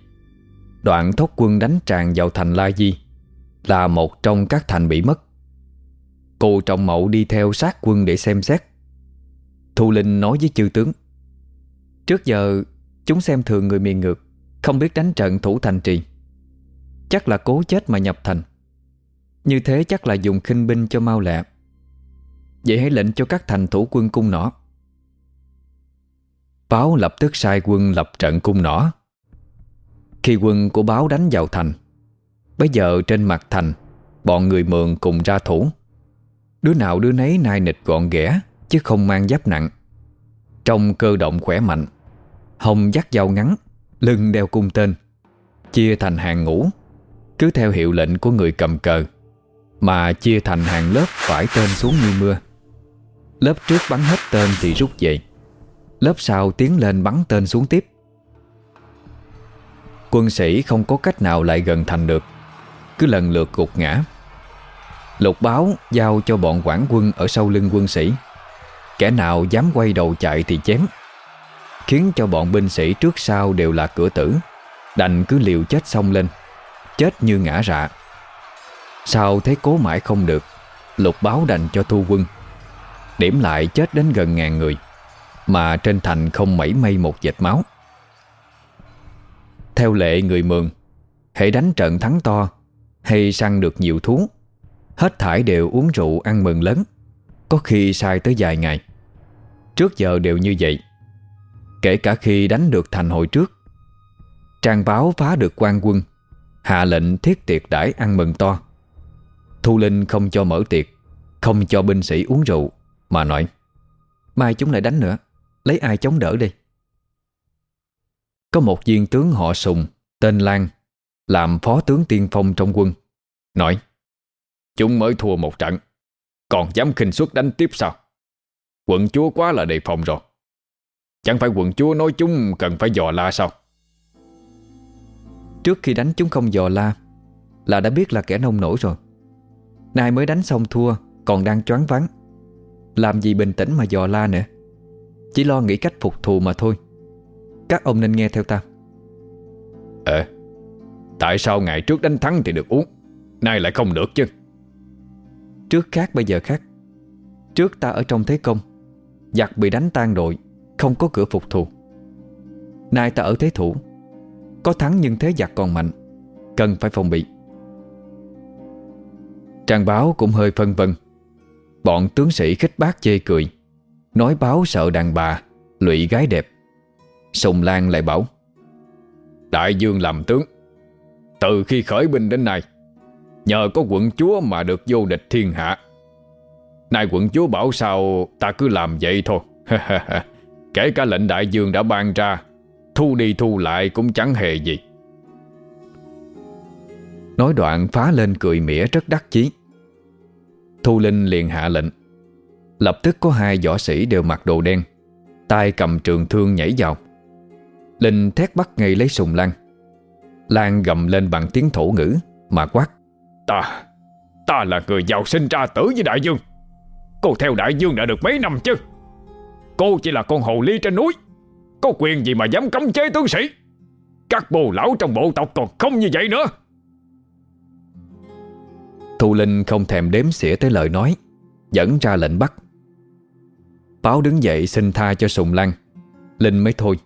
Đoạn thốt quân đánh tràn vào thành La Di Là một trong các thành bị mất. Cô trọng mậu đi theo sát quân để xem xét. Thu Linh nói với chư tướng Trước giờ, Chúng xem thường người miền ngược, Không biết đánh trận thủ thành trì. Chắc là cố chết mà nhập thành. Như thế chắc là dùng khinh binh cho mau lẹ. Vậy hãy lệnh cho các thành thủ quân cung nỏ. Báo lập tức sai quân lập trận cung nỏ. Khi quân của báo đánh vào thành Bây giờ trên mặt thành, Bọn người mượn cùng ra thủ. Đứa nào đứa nấy nai nịch gọn ghẽ Chứ không mang giáp nặng. Trong cơ động khỏe mạnh. Hồng dắt dao ngắn, Lưng đeo cung tên, Chia thành hàng ngũ. Cứ theo hiệu lệnh của người cầm cờ, Mà chia thành hàng lớp phải tên xuống như mưa. Lớp trước bắn hết tên thì rút về. Lớp sau tiến lên bắn tên xuống tiếp. Quân sĩ không có cách nào lại gần thành được, Cứ lần lượt gục ngã. Lục báo giao cho bọn quản quân Ở sau lưng quân sĩ. Kẻ nào dám quay đầu chạy thì chém. Khiến cho bọn binh sĩ trước sau đều là cửa tử. Đành cứ liều chết xong lên, Chết như ngã rạ. Sau thấy cố mãi không được, Lục báo đành cho thu quân. Điểm lại chết đến gần ngàn người, Mà trên thành không mảy may một vệt máu. Theo lệ người mường, Hãy đánh trận thắng to, Hay săn được nhiều thú. Hết thải đều uống rượu ăn mừng lớn, Có khi sai tới vài ngày. Trước giờ đều như vậy Kể cả khi đánh được thành hồi trước. Trang báo phá được quan quân, Hạ lệnh thiết tiệc đãi ăn mừng to. Thu Linh không cho mở tiệc, Không cho binh sĩ uống rượu, Mà nói, Mai chúng lại đánh nữa, Lấy ai chống đỡ đi? Có một viên tướng họ Sùng, Tên Lan, Làm phó tướng tiên phong trong quân, Nói, Chúng mới thua một trận, Còn dám khinh suất đánh tiếp sao? Quận chúa quá là đề phòng rồi. Chẳng phải quận chúa nói chúng cần phải dò la sao? Trước khi đánh chúng không dò la Là đã biết là kẻ nông nổi rồi. Nay mới đánh xong thua Còn đang choáng vắng Làm gì bình tĩnh mà dò la nữa? Chỉ lo nghĩ cách phục thù mà thôi. Các ông nên nghe theo ta. Ờ Tại sao ngày trước đánh thắng thì được uống Nay lại không được chứ? Trước khác bây giờ khác. Trước ta ở trong thế công Giặc bị đánh tan đội không có cửa phục thù. Nay ta ở thế thủ, Có thắng nhưng thế giặc còn mạnh, Cần phải phòng bị. Trang báo cũng hơi phân vân. Bọn tướng sĩ khích bác chê cười, Nói báo sợ đàn bà, Lụy gái đẹp. Sùng Lan lại bảo, Đại dương làm tướng, Từ khi khởi binh đến nay, Nhờ có quận chúa mà được vô địch thiên hạ. Nay quận chúa bảo sao Ta cứ làm vậy thôi. Kể cả lệnh đại dương đã ban ra, Thu đi thu lại cũng chẳng hề gì. Nói đoạn phá lên cười mỉa rất đắc chí. Thu Linh liền hạ lệnh. Lập tức có hai võ sĩ đều mặc đồ đen, tay cầm trường thương nhảy vào. Linh thét bắt ngay lấy sùng lan Lan gầm lên bằng tiếng thổ ngữ, Mà quát, Ta Ta là người giàu sinh ra tử với đại dương. Cô theo đại dương đã được mấy năm chứ? Cô chỉ là con hồ ly trên núi. Có quyền gì mà dám cấm chế tướng sĩ? Các bồ lão trong bộ tộc còn không như vậy nữa. Thu Linh không thèm đếm xỉa tới lời nói, Dẫn ra lệnh bắt. Báo đứng dậy xin tha cho Sùng Lan Linh mới thôi.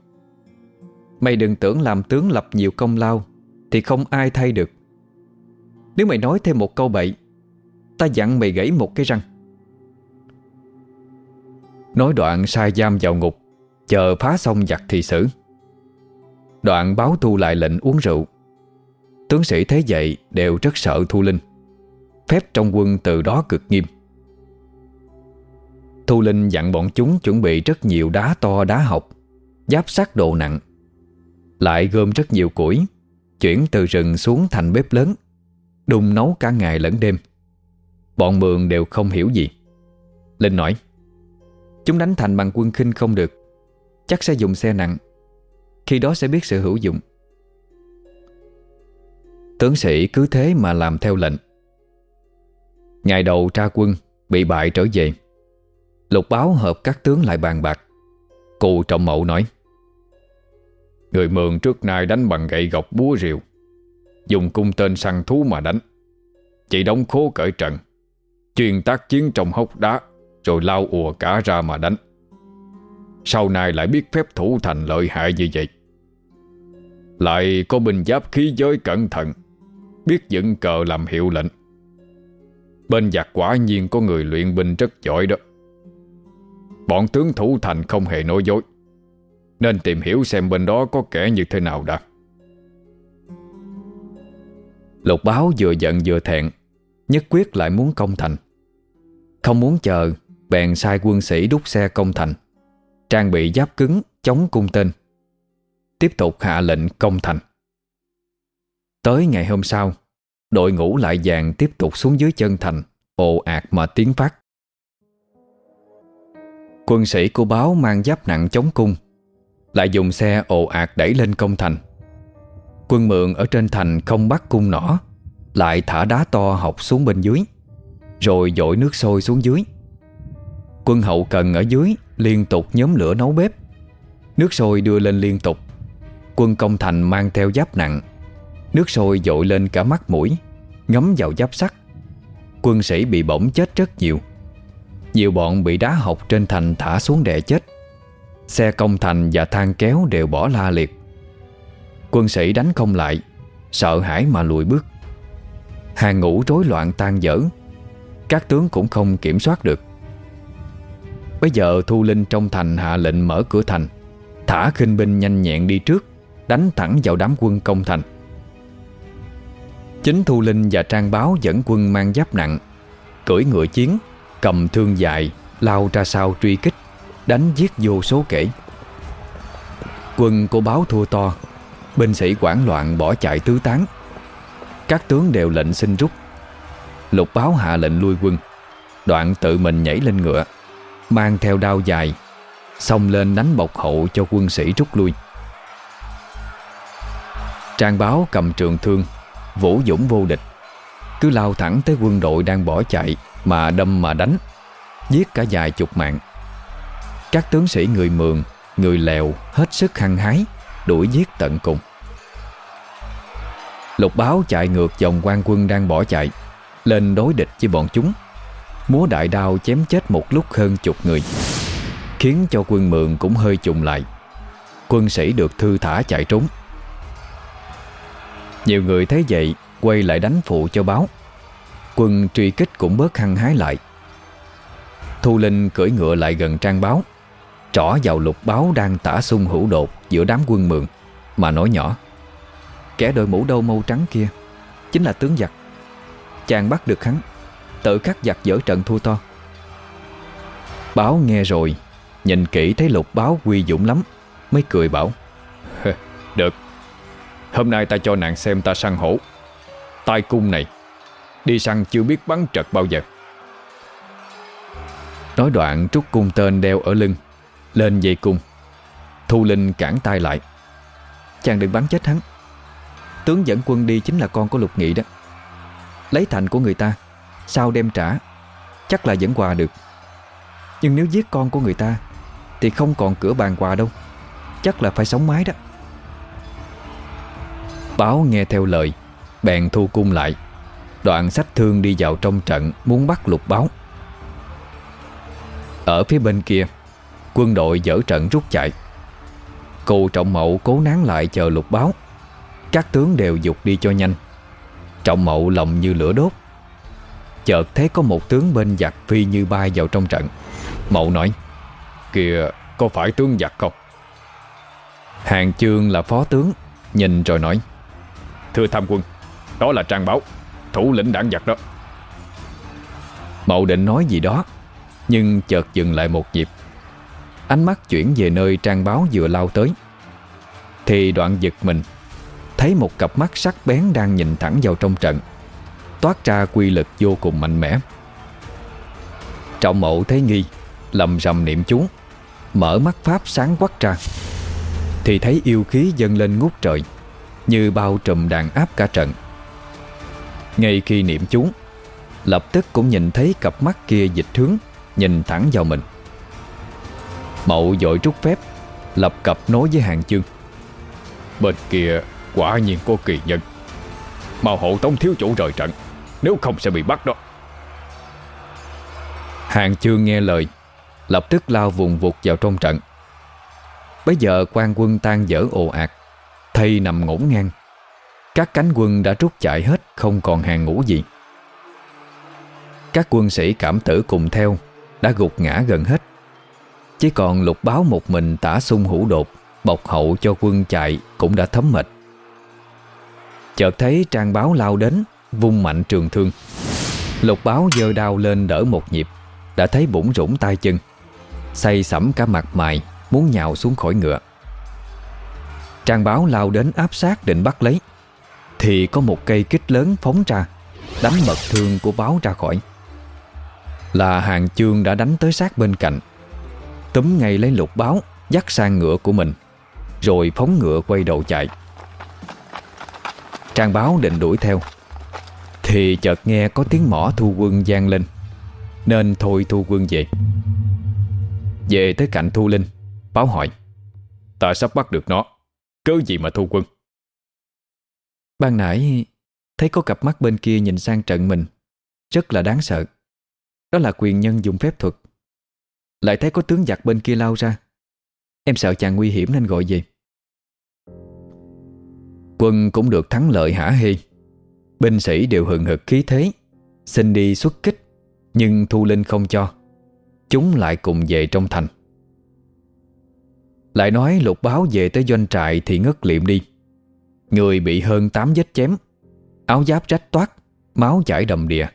Mày đừng tưởng làm tướng lập nhiều công lao, Thì không ai thay được. Nếu mày nói thêm một câu bậy, Ta dặn mày gãy một cái răng. Nói đoạn sai giam vào ngục, Chờ phá xong giặc thì xử. Đoạn báo Thu lại lệnh uống rượu. Tướng sĩ thấy vậy đều rất sợ Thu Linh. Phép trong quân từ đó cực nghiêm. Thu Linh dặn bọn chúng chuẩn bị rất nhiều đá to, đá học Giáp sắt đồ nặng, Lại gom rất nhiều củi, Chuyển từ rừng xuống thành bếp lớn, Đun nấu cả ngày lẫn đêm. Bọn mường đều không hiểu gì. Linh nói Chúng đánh thành bằng quân khinh không được. Chắc sẽ dùng xe nặng. Khi đó sẽ biết sự hữu dụng. Tướng sĩ cứ thế mà làm theo lệnh. Ngày đầu tra quân, Bị bại trở về. Lục báo hợp các tướng lại bàn bạc. Cụ trọng mậu nói, Người mường trước nay đánh bằng gậy gọc búa rìu, Dùng cung tên săn thú mà đánh. Chỉ đóng khố cởi trận, Chuyên tác chiến trong hốc đá. Rồi lao ùa cả ra mà đánh. Sau này lại biết phép thủ thành lợi hại như vậy. Lại có binh giáp khí giới cẩn thận, Biết dựng cờ làm hiệu lệnh. Bên giặc quả nhiên có người luyện binh rất giỏi đó. Bọn tướng thủ thành không hề nói dối, Nên tìm hiểu xem bên đó có kẻ như thế nào đã. Lục báo vừa giận vừa thẹn, Nhất quyết lại muốn công thành. Không muốn chờ Bèn sai quân sĩ đúc xe công thành. Trang bị giáp cứng, Chống cung tên. Tiếp tục hạ lệnh công thành. Tới ngày hôm sau, Đội ngũ lại dàn tiếp tục xuống dưới chân thành, Ồ ạt mà tiến phát. Quân sĩ của báo mang giáp nặng chống cung, Lại dùng xe ồ ạt đẩy lên công thành. Quân mượn ở trên thành không bắt cung nỏ, Lại thả đá to học xuống bên dưới, Rồi dội nước sôi xuống dưới. Quân hậu cần ở dưới, Liên tục nhóm lửa nấu bếp. Nước sôi đưa lên liên tục. Quân công thành mang theo giáp nặng. Nước sôi dội lên cả mắt mũi, Ngấm vào giáp sắt. Quân sĩ bị bỏng chết rất nhiều. Nhiều bọn bị đá học trên thành thả xuống đè chết. Xe công thành và thang kéo đều bỏ la liệt. Quân sĩ đánh không lại, Sợ hãi mà lùi bước. Hàng ngũ rối loạn tan dở. Các tướng cũng không kiểm soát được. Bây giờ Thu Linh trong thành hạ lệnh mở cửa thành. Thả khinh binh nhanh nhẹn đi trước, Đánh thẳng vào đám quân công thành. Chính Thu Linh và Trang Báo dẫn quân mang giáp nặng, Cưỡi ngựa chiến, Cầm thương dài, Lao ra sau truy kích, Đánh giết vô số kể Quân của báo thua to, Binh sĩ quảng loạn bỏ chạy tứ tán. Các tướng đều lệnh xin rút. Lục báo hạ lệnh lui quân. Đoạn tự mình nhảy lên ngựa. Mang theo đao dài, Xông lên đánh bọc hậu cho quân sĩ rút lui. Trang báo cầm trường thương, Vũ dũng vô địch. Cứ lao thẳng tới quân đội đang bỏ chạy Mà đâm mà đánh, Giết cả vài chục mạng. Các tướng sĩ người mường, Người lèo hết sức hăng hái, Đuổi giết tận cùng. Lục báo chạy ngược dòng quan quân đang bỏ chạy, Lên đối địch với bọn chúng. Múa đại đao chém chết một lúc hơn chục người, Khiến cho quân mượn cũng hơi trùng lại. Quân sĩ được thư thả chạy trốn. Nhiều người thấy vậy, Quay lại đánh phụ cho báo. Quân truy kích cũng bớt hăng hái lại. Thu Linh cưỡi ngựa lại gần trang báo. Trỏ vào lục báo đang tả sung hữu đột Giữa đám quân mượn Mà nói nhỏ, Kẻ đội mũ đâu mâu trắng kia? Chính là tướng giặc. Chàng bắt được hắn. Tự khắc giặt dở trận thua to. Báo nghe rồi, Nhìn kỹ thấy lục báo quy dũng lắm, Mới cười bảo Được. Hôm nay ta cho nàng xem ta săn hổ. Tai cung này, Đi săn chưa biết bắn trật bao giờ. Nói đoạn trúc cung tên đeo ở lưng, Lên dây cung. Thu Linh cản tay lại. Chàng đừng bắn chết hắn. Tướng dẫn quân đi chính là con của Lục Nghị đó. Lấy thành của người ta. Sao đem trả? Chắc là vẫn quà được. Nhưng nếu giết con của người ta, Thì không còn cửa bàn quà đâu. Chắc là phải sống mái đó. Báo nghe theo lời, Bèn thu cung lại. Đoạn sách thương đi vào trong trận, Muốn bắt lục báo. Ở phía bên kia, Quân đội dở trận rút chạy. Cụ trọng mậu cố nán lại chờ lục báo. Các tướng đều dục đi cho nhanh. Trọng mậu lòng như lửa đốt. Chợt thấy có một tướng bên giặc phi như bay vào trong trận. Mậu nói, Kìa, có phải tướng giặc không? Hàng chương là phó tướng, Nhìn rồi nói, Thưa tham quân, Đó là Trang Báo, Thủ lĩnh đảng giặc đó. Mậu định nói gì đó, Nhưng chợt dừng lại một nhịp. Ánh mắt chuyển về nơi Trang Báo vừa lao tới. Thì đoạn giật mình, Thấy một cặp mắt sắc bén đang nhìn thẳng vào trong trận. Toát ra quy lực vô cùng mạnh mẽ. Trọng mẫu thấy nghi Lầm rầm niệm chú, Mở mắt pháp sáng quắc ra. Thì thấy yêu khí dâng lên ngút trời, Như bao trùm đàn áp cả trận. Ngay khi niệm chú, Lập tức cũng nhìn thấy cặp mắt kia dịch hướng, Nhìn thẳng vào mình. Mậu dội rút phép, Lập cặp nối với hàng chương. Bên kia quả nhiên có kỳ nhân, Mau hộ tống thiếu chủ rời trận. Nếu không sẽ bị bắt đó. Hàng chương nghe lời, Lập tức lao vùng vụt vào trong trận. Bây giờ quan quân tan dở ồ ạt Thây nằm ngổn ngang. Các cánh quân đã rút chạy hết, Không còn hàng ngũ gì. Các quân sĩ cảm tử cùng theo, Đã gục ngã gần hết. Chỉ còn lục báo một mình tả sung hữu đột Bọc hậu cho quân chạy Cũng đã thấm mệt. Chợt thấy trang báo lao đến Vung mạnh trường thương. Lục báo giơ đao lên đỡ một nhịp, Đã thấy bụng rủng tay chân. Say sẩm cả mặt mày, Muốn nhào xuống khỏi ngựa. Trang báo lao đến áp sát định bắt lấy. Thì có một cây kích lớn phóng ra, Đánh bật thương của báo ra khỏi. Là hàng chương đã đánh tới sát bên cạnh. Túm ngay lấy lục báo, Dắt sang ngựa của mình, Rồi phóng ngựa quay đầu chạy. Trang báo định đuổi theo. Thì chợt nghe có tiếng mỏ thu quân gian lên. Nên thôi thu quân về. Về tới cạnh Thu Linh, Báo hỏi, Ta sắp bắt được nó. Cớ gì mà thu quân? Ban nãy Thấy có cặp mắt bên kia nhìn sang trận mình, Rất là đáng sợ. Đó là quyền nhân dùng phép thuật. Lại thấy có tướng giặc bên kia lao ra. Em sợ chàng nguy hiểm nên gọi về. Quân cũng được thắng lợi hả hê? Binh sĩ đều hừng hực khí thế, Xin đi xuất kích, Nhưng Thu Linh không cho. Chúng lại cùng về trong thành. Lại nói lục báo về tới doanh trại Thì ngất liệm đi. Người bị hơn 8 vết chém, Áo giáp rách toát, Máu chảy đầm đìa.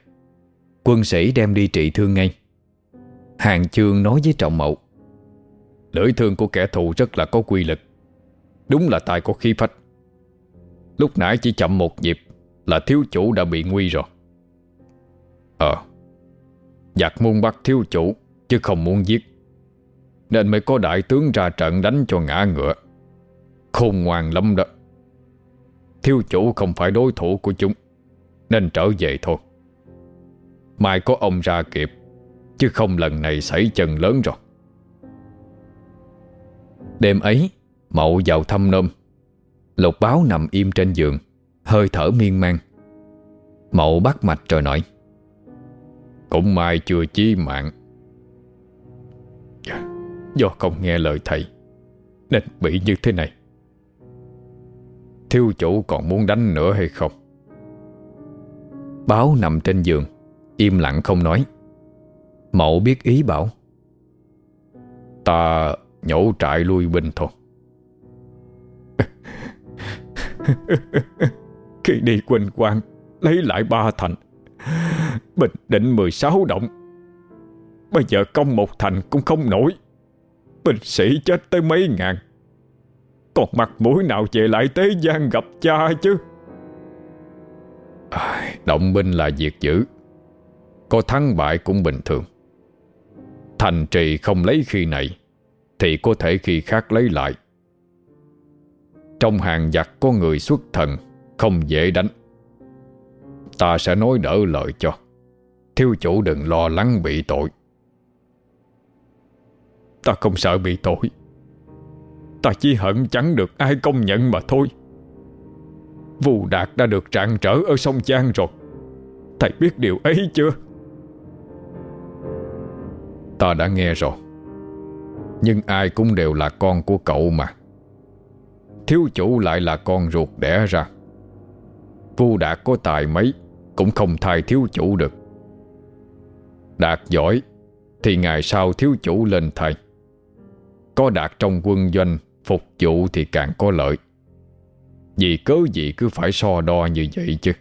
Quân sĩ đem đi trị thương ngay. Hàng chương nói với trọng mậu, Lưỡi thương của kẻ thù rất là có quy lực, Đúng là tài có khí phách. Lúc nãy chỉ chậm một nhịp là thiếu chủ đã bị nguy rồi. Ờ Giặc muốn bắt thiếu chủ, Chứ không muốn giết. Nên mới có đại tướng ra trận đánh cho ngã ngựa. Khôn ngoan lắm đó. Thiếu chủ không phải đối thủ của chúng, Nên trở về thôi. Mai có ông ra kịp, Chứ không lần này xảy chân lớn rồi. Đêm ấy, Mậu vào thăm nôm. Lục báo nằm im trên giường. Hơi thở miên man. Mậu bắt mạch rồi nói, Cũng mai chưa chí mạng. Do không nghe lời thầy, Nên bị như thế này. Thiếu chủ còn muốn đánh nữa hay không? Báo nằm trên giường, Im lặng không nói. Mậu biết ý bảo, Ta nhổ trại lui binh thôi. Khi đi quỳnh quang Lấy lại ba thành. Bình định 16 động. Bây giờ công một thành cũng không nổi. Binh sĩ chết tới mấy ngàn. Còn mặt mũi nào về lại tế gian gặp cha chứ? À, Động binh là việc dữ. Có thắng bại cũng bình thường. Thành trì không lấy khi này Thì có thể khi khác lấy lại. Trong hàng giặc có người xuất thần không dễ đánh. Ta sẽ nói đỡ lời cho. Thiếu chủ đừng lo lắng bị tội. Ta không sợ bị tội. Ta chỉ hận chẳng được ai công nhận mà thôi. Vù Đạt đã được trạng trở ở sông Giang rồi. Thầy biết điều ấy chưa? Ta đã nghe rồi. Nhưng ai cũng đều là con của cậu mà. Thiếu chủ lại là con ruột đẻ ra. Vu Đạt có tài mấy, Cũng không thay thiếu chủ được. Đạt giỏi, Thì ngày sau thiếu chủ lên thay Có Đạt trong quân doanh, Phục vụ thì càng có lợi. Vì cớ gì cứ phải so đo như vậy chứ?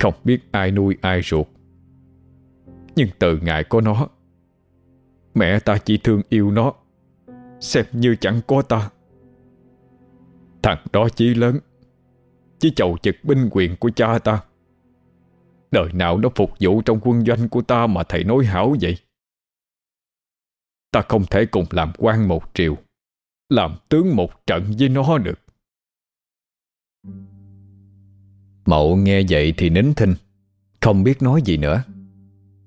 Không biết ai nuôi ai ruột. Nhưng từ ngày có nó, Mẹ ta chỉ thương yêu nó, Xem như chẳng có ta. Thằng đó chí lớn. Chỉ chầu trực binh quyền của cha ta. Đời nào nó phục vụ trong quân doanh của ta Mà thầy nói hảo vậy? Ta không thể cùng làm quan một triều, Làm tướng một trận với nó được. Mậu nghe vậy thì nín thinh, Không biết nói gì nữa.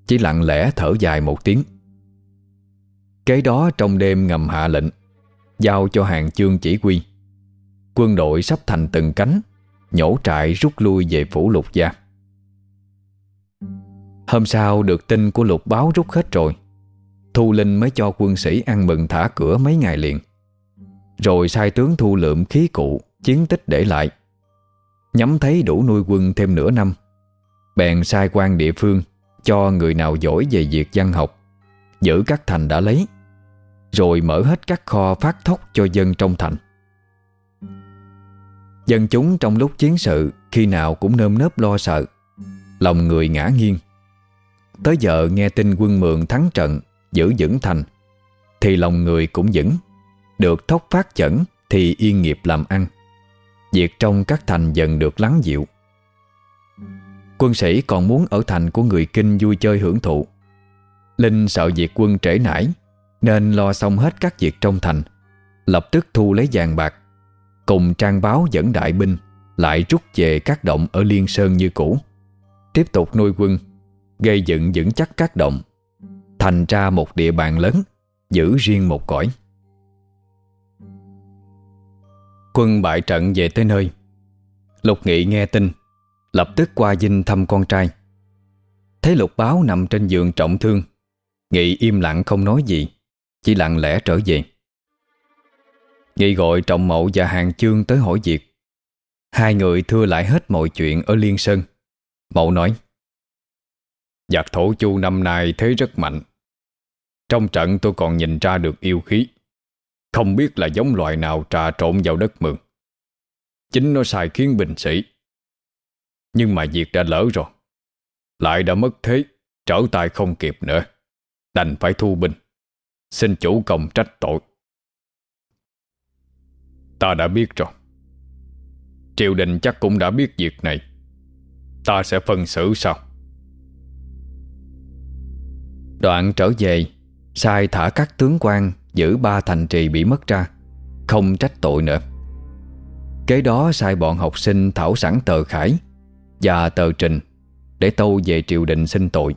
Chỉ lặng lẽ thở dài một tiếng. Kế đó trong đêm ngầm hạ lệnh, Giao cho hàng chương chỉ huy. Quân đội sắp thành từng cánh, Nhổ trại rút lui về phủ lục gia. Hôm sau được tin của lục báo rút hết rồi. Thu Linh mới cho quân sĩ ăn mừng thả cửa mấy ngày liền. Rồi sai tướng thu lượm khí cụ, Chiến tích để lại. Nhắm thấy đủ nuôi quân thêm nửa năm, Bèn sai quan địa phương Cho người nào giỏi về việc văn học, Giữ các thành đã lấy, Rồi mở hết các kho phát thóc cho dân trong thành. Dân chúng trong lúc chiến sự Khi nào cũng nơm nớp lo sợ. Lòng người ngã nghiêng. Tới giờ nghe tin quân mượn thắng trận, Giữ vững thành, Thì lòng người cũng vững. Được thốc phát chẩn Thì yên nghiệp làm ăn. Việc trong các thành dần được lắng dịu. Quân sĩ còn muốn ở thành của người kinh vui chơi hưởng thụ. Linh sợ việc quân trễ nải, Nên lo xong hết các việc trong thành, Lập tức thu lấy vàng bạc. Cùng trang báo dẫn đại binh, Lại rút về các động ở Liên Sơn như cũ. Tiếp tục nuôi quân, Gây dựng vững chắc các động, Thành ra một địa bàn lớn, Giữ riêng một cõi. Quân bại trận về tới nơi. Lục Nghị nghe tin, Lập tức qua dinh thăm con trai. Thấy lục báo nằm trên giường trọng thương, Nghị im lặng không nói gì, Chỉ lặng lẽ trở về. Nghị gọi trọng mậu và hàng chương tới hỏi việc. Hai người thưa lại hết mọi chuyện ở Liên Sơn. Mậu nói, Giặc thổ chu năm nay thế rất mạnh. Trong trận tôi còn nhìn ra được yêu khí. Không biết là giống loài nào trà trộn vào đất mượn Chính nó xài khiến bình sĩ. Nhưng mà việc đã lỡ rồi. Lại đã mất thế, Trở tay không kịp nữa. Đành phải thu binh. Xin chủ công trách tội. Ta đã biết rồi. Triều đình chắc cũng đã biết việc này. Ta sẽ phân xử sau. Đoạn trở về, Sai thả các tướng quan, Giữ ba thành trì bị mất ra, Không trách tội nữa. Kế đó sai bọn học sinh thảo sẵn tờ khải Và tờ trình Để tâu về triều đình xin tội.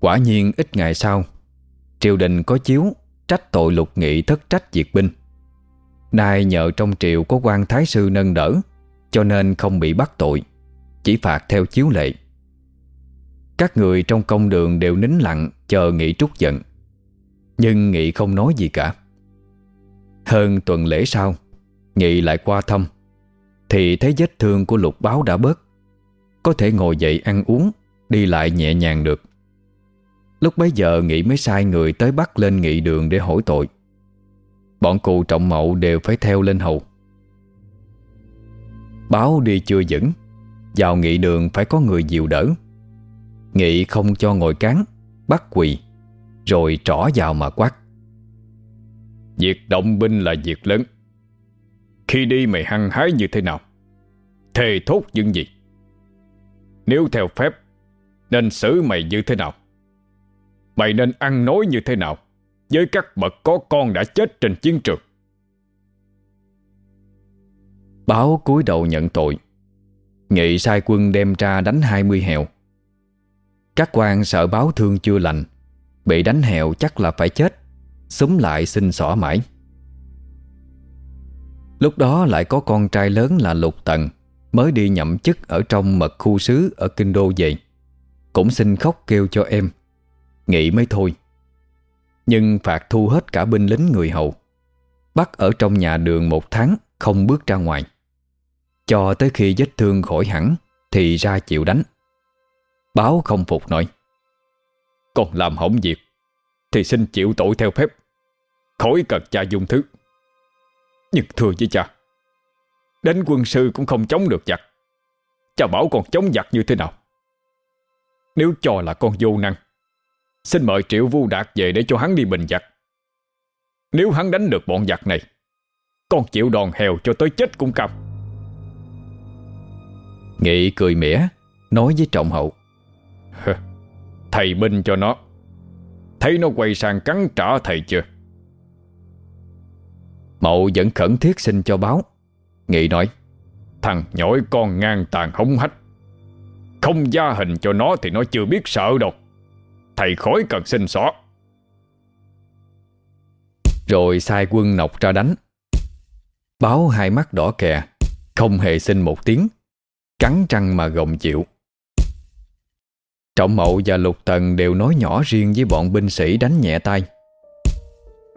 Quả nhiên ít ngày sau, Triều đình có chiếu Trách tội lục nghị thất trách diệt binh. Nay nhờ trong triều có quan thái sư nâng đỡ, Cho nên không bị bắt tội, Chỉ phạt theo chiếu lệ. Các người trong công đường đều nín lặng, Chờ nghị trút giận. Nhưng nghị không nói gì cả. Hơn tuần lễ sau, Nghị lại qua thăm, Thì thấy vết thương của lục báo đã bớt. Có thể ngồi dậy ăn uống, Đi lại nhẹ nhàng được. Lúc bấy giờ Nghị mới sai người tới bắt lên nghị đường để hỏi tội. Bọn cụ trọng mậu đều phải theo lên hầu. Báo đi chưa vững, Vào nghị đường phải có người dìu đỡ. Nghị không cho ngồi cán, Bắt quỳ, Rồi trỏ vào mà quát. Việc động binh là việc lớn. Khi đi mày hăng hái như thế nào? Thề thốt những gì? Nếu theo phép, Nên xử mày như thế nào? Mày nên ăn nói như thế nào? Với các bậc có con đã chết trên chiến trường. Báo cúi đầu nhận tội. Nghị sai quân đem ra đánh 20 hèo. Các quan sợ báo thương chưa lành. Bị đánh hèo chắc là phải chết. Súng lại xin xỏ mãi. Lúc đó lại có con trai lớn là Lục Tần, Mới đi nhậm chức ở trong mật khu sứ Ở Kinh Đô vậy Cũng xin khóc kêu cho em Nghĩ mới thôi. Nhưng phạt thu hết cả binh lính người hầu. Bắt ở trong nhà đường một tháng, Không bước ra ngoài. Cho tới khi vết thương khỏi hẳn, Thì ra chịu đánh. Báo không phục nói Còn làm hỏng việc, Thì xin chịu tội theo phép. Khỏi cần cha dung thứ. Nhưng thưa với cha, Đến quân sư cũng không chống được giặc. Cha bảo con chống giặc như thế nào? Nếu cho là con vô năng Xin mời Triệu Vu Đạt về để cho hắn đi bình giặc. Nếu hắn đánh được bọn giặc này Con chịu đòn hèo cho tới chết cũng cam. Nghị cười mỉa Nói với trọng hậu. Thầy binh cho nó. Thấy nó quay sang cắn trả thầy chưa? Mậu vẫn khẩn thiết xin cho báo. Nghị nói Thằng nhỏi con ngang tàn hống hách. Không gia hình cho nó thì nó chưa biết sợ đâu Thầy khỏi cần xin xỏ Rồi sai quân nọc ra đánh. Báo hai mắt đỏ kè, Không hề xin một tiếng. Cắn răng mà gồng chịu. Trọng mậu và lục tần đều nói nhỏ riêng với bọn binh sĩ đánh nhẹ tay.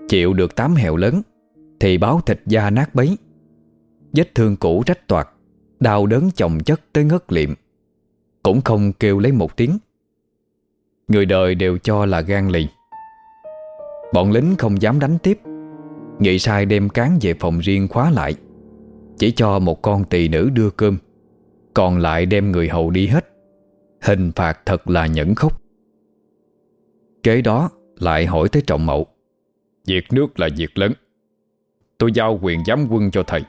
Chịu được tám hẹo lớn, Thì báo thịt da nát bấy. Vết thương cũ rách toạc, Đau đớn chồng chất tới ngất liệm. Cũng không kêu lấy một tiếng. Người đời đều cho là gan lì Bọn lính không dám đánh tiếp. Nghị sai đem cán về phòng riêng khóa lại, Chỉ cho một con tỳ nữ đưa cơm, Còn lại đem người hầu đi hết. Hình phạt thật là nhẫn khốc Kế đó lại hỏi tới trọng mậu, Việc nước là việc lớn. Tôi giao quyền giám quân cho thầy.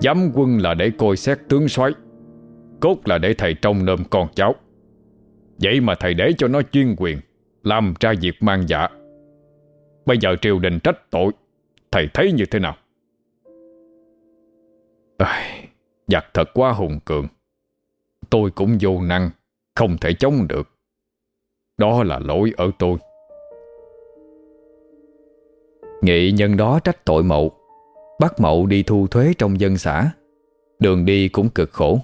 Giám quân là để coi xét tướng soái, Cốt là để thầy trông nôm con cháu. Vậy mà thầy để cho nó chuyên quyền Làm ra việc mang dạ. Bây giờ triều đình trách tội Thầy thấy như thế nào? À, Giặc thật quá hùng cường. Tôi cũng vô năng Không thể chống được. Đó là lỗi ở tôi. Nghị nhân đó trách tội mậu. Bắt mậu đi thu thuế trong dân xã. Đường đi cũng cực khổ.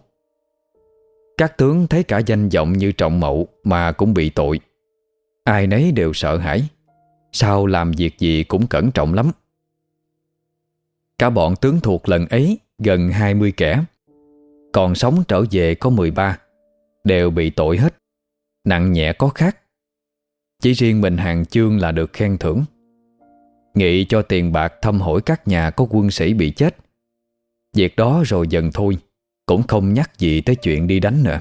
Các tướng thấy cả danh vọng như trọng mậu Mà cũng bị tội. Ai nấy đều sợ hãi. Sao làm việc gì cũng cẩn trọng lắm. Cả bọn tướng thuộc lần ấy Gần 20 kẻ. Còn sống trở về có 13 Đều bị tội hết. Nặng nhẹ có khác. Chỉ riêng mình hàng chương là được khen thưởng. Nghị cho tiền bạc thăm hỏi các nhà có quân sĩ bị chết. Việc đó rồi dần thôi. Cũng không nhắc gì tới chuyện đi đánh nữa.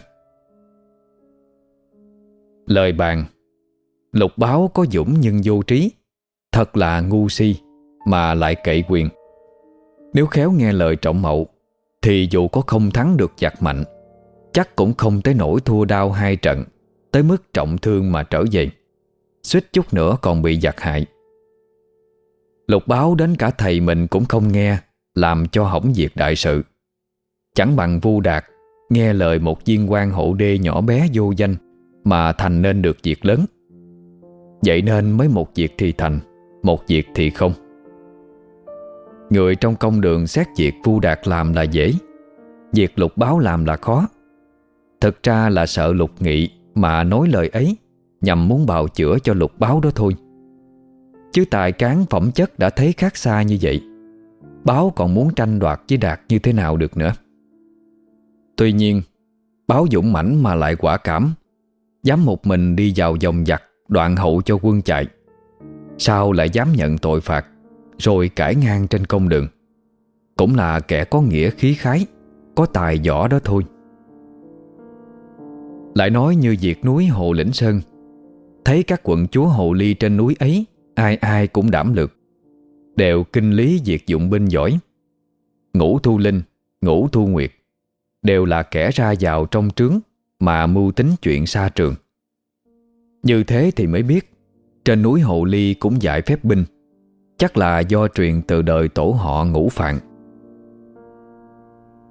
Lời bàn, Lục báo có dũng nhưng vô trí, Thật là ngu si Mà lại cậy quyền. Nếu khéo nghe lời trọng mậu, Thì dù có không thắng được giặc mạnh, Chắc cũng không tới nỗi thua đau hai trận, Tới mức trọng thương mà trở về. Suýt chút nữa còn bị giặc hại. Lục báo đến cả thầy mình cũng không nghe, Làm cho hỏng việc đại sự. Chẳng bằng vu đạt Nghe lời một viên quan hộ đê nhỏ bé vô danh Mà thành nên được việc lớn. Vậy nên mới một việc thì thành, Một việc thì không. Người trong công đường xét việc vu đạt làm là dễ, Việc lục báo làm là khó. Thực ra là sợ lục nghị Mà nói lời ấy Nhằm muốn bào chữa cho lục báo đó thôi. Chứ tài cán phẩm chất đã thấy khác xa như vậy, Báo còn muốn tranh đoạt với Đạt như thế nào được nữa? Tuy nhiên, Báo dũng mãnh mà lại quả cảm. Dám một mình đi vào dòng giặc, Đoạn hậu cho quân chạy. Sao lại dám nhận tội phạt, Rồi cải ngang trên công đường? Cũng là kẻ có nghĩa khí khái, Có tài võ đó thôi. Lại nói như việc núi Hồ Lĩnh Sơn, Thấy các quận chúa Hồ Ly trên núi ấy, Ai ai cũng đảm lược, Đều kinh lý việc dụng binh giỏi. Ngũ Thu Linh, Ngũ Thu Nguyệt Đều là kẻ ra vào trong trướng Mà mưu tính chuyện xa trường. Như thế thì mới biết, Trên núi Hồ Ly cũng dạy phép binh. Chắc là do truyền từ đời tổ họ ngũ phạn.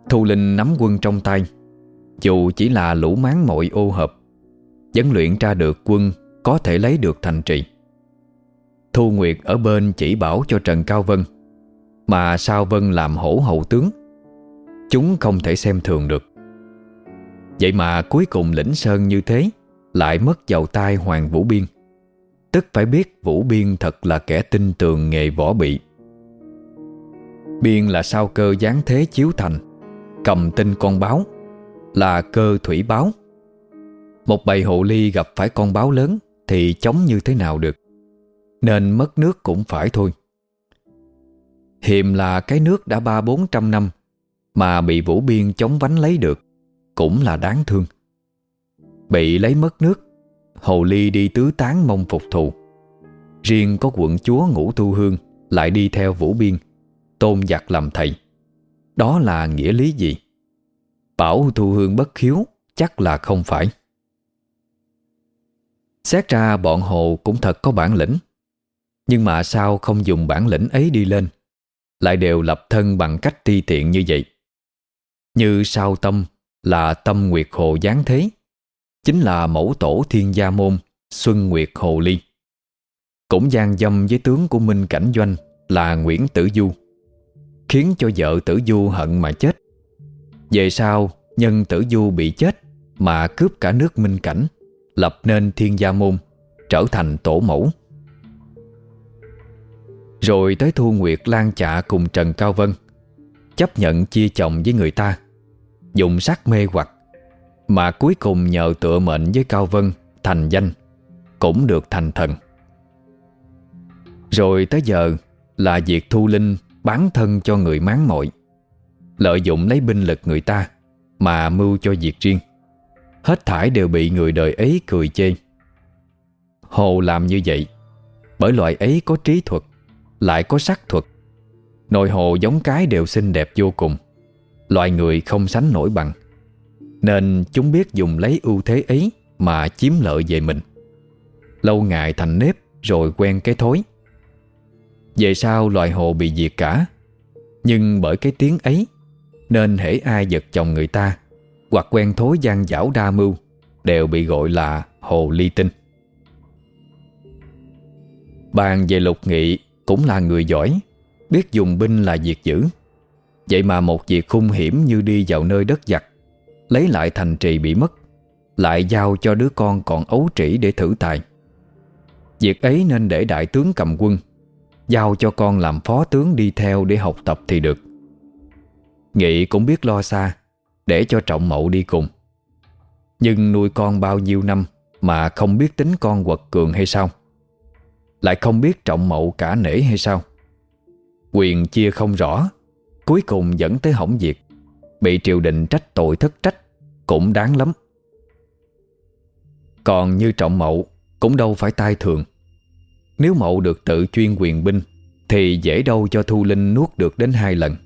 Thu Linh nắm quân trong tay. Dù chỉ là lũ máng mội ô hợp, Vẫn luyện ra được quân Có thể lấy được thành trì. Thu Nguyệt ở bên chỉ bảo cho Trần Cao Vân, Mà sao Vân làm hổ hậu tướng. Chúng không thể xem thường được. Vậy mà cuối cùng lĩnh sơn như thế Lại mất vào tay Hoàng Vũ Biên. Tức phải biết Vũ Biên thật là kẻ tinh tường nghề võ bị. Biên là sao cơ gián thế chiếu thành, Cầm tinh con báo, Là cơ thủy báo. Một bầy hộ ly gặp phải con báo lớn Thì chống như thế nào được, nên mất nước cũng phải thôi. Hiềm là cái nước đã ba bốn trăm năm mà bị Vũ Biên chống vánh lấy được Cũng là đáng thương. Bị lấy mất nước, Hồ Ly đi tứ tán mong phục thù. Riêng có quận chúa Ngũ thu Hương Lại đi theo Vũ Biên, Tôn giặc làm thầy. Đó là nghĩa lý gì? Bảo Thu Hương bất khiếu Chắc là không phải. Xét ra bọn Hồ cũng thật có bản lĩnh. Nhưng mà sao không dùng bản lĩnh ấy đi lên? Lại đều lập thân bằng cách ti tiện như vậy. Như sao tâm là tâm Nguyệt Hồ Giáng Thế, Chính là mẫu tổ thiên gia môn Xuân Nguyệt Hồ Ly. Cũng gian dâm với tướng của Minh Cảnh Doanh Là Nguyễn Tử Du, Khiến cho vợ Tử Du hận mà chết. Về sau, nhân Tử Du bị chết Mà cướp cả nước Minh Cảnh, Lập nên thiên gia môn, Trở thành tổ mẫu. Rồi tới Thu Nguyệt lan chạ cùng Trần Cao Vân, Chấp nhận chia chồng với người ta dụng sắc mê hoặc, Mà cuối cùng nhờ tựa mệnh với Cao Vân Thành danh, Cũng được thành thần. Rồi tới giờ Là việc Thu Linh bán thân cho người máng mội, Lợi dụng lấy binh lực người ta Mà mưu cho việc riêng. Hết thải đều bị người đời ấy cười chê. Hồ làm như vậy Bởi loại ấy có trí thuật, lại có sắc thuật. Nội hồ giống cái đều xinh đẹp vô cùng. Loài người không sánh nổi bằng. Nên chúng biết dùng lấy ưu thế ấy Mà chiếm lợi về mình. Lâu ngày thành nếp Rồi quen cái thối. Về sau loài hồ bị diệt cả. Nhưng bởi cái tiếng ấy, Nên hễ ai giật chồng người ta Hoặc quen thối gian dảo đa mưu, Đều bị gọi là hồ ly tinh. Bàn về lục nghị Cũng là người giỏi, Biết dùng binh là việc dữ. Vậy mà một việc hung hiểm như đi vào nơi đất giặc, Lấy lại thành trì bị mất, Lại giao cho đứa con còn ấu trĩ để thử tài. Việc ấy nên để đại tướng cầm quân, Giao cho con làm phó tướng đi theo để học tập thì được. Nghị cũng biết lo xa, Để cho trọng mậu đi cùng. Nhưng nuôi con bao nhiêu năm Mà không biết tính con quật cường hay sao? Lại không biết trọng mậu cả nể hay sao? Quyền chia không rõ Cuối cùng dẫn tới hỏng việc. Bị triều đình trách tội thất trách Cũng đáng lắm. Còn như trọng mậu Cũng đâu phải tai thường. Nếu mậu được tự chuyên quyền binh, Thì dễ đâu cho Thu Linh nuốt được đến hai lần.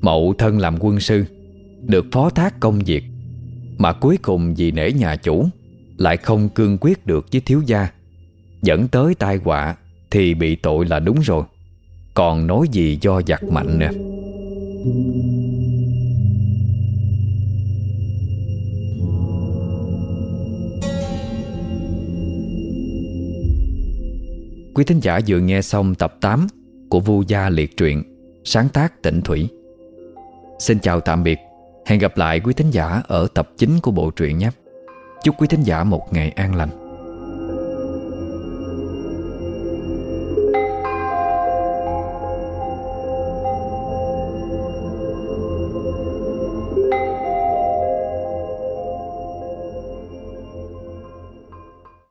Mậu thân làm quân sư, Được phó thác công việc, Mà cuối cùng vì nể nhà chủ, Lại không cương quyết được với thiếu gia. Dẫn tới tai họa Thì bị tội là đúng rồi. Còn nói gì do giặc mạnh nè Quý thính giả vừa nghe xong tập 8 của Vu Gia Liệt Truyện sáng tác Tịnh Thủy. Xin chào tạm biệt, hẹn gặp lại quý thính giả ở tập 9 của bộ truyện nhé. Chúc quý thính giả một ngày an lành.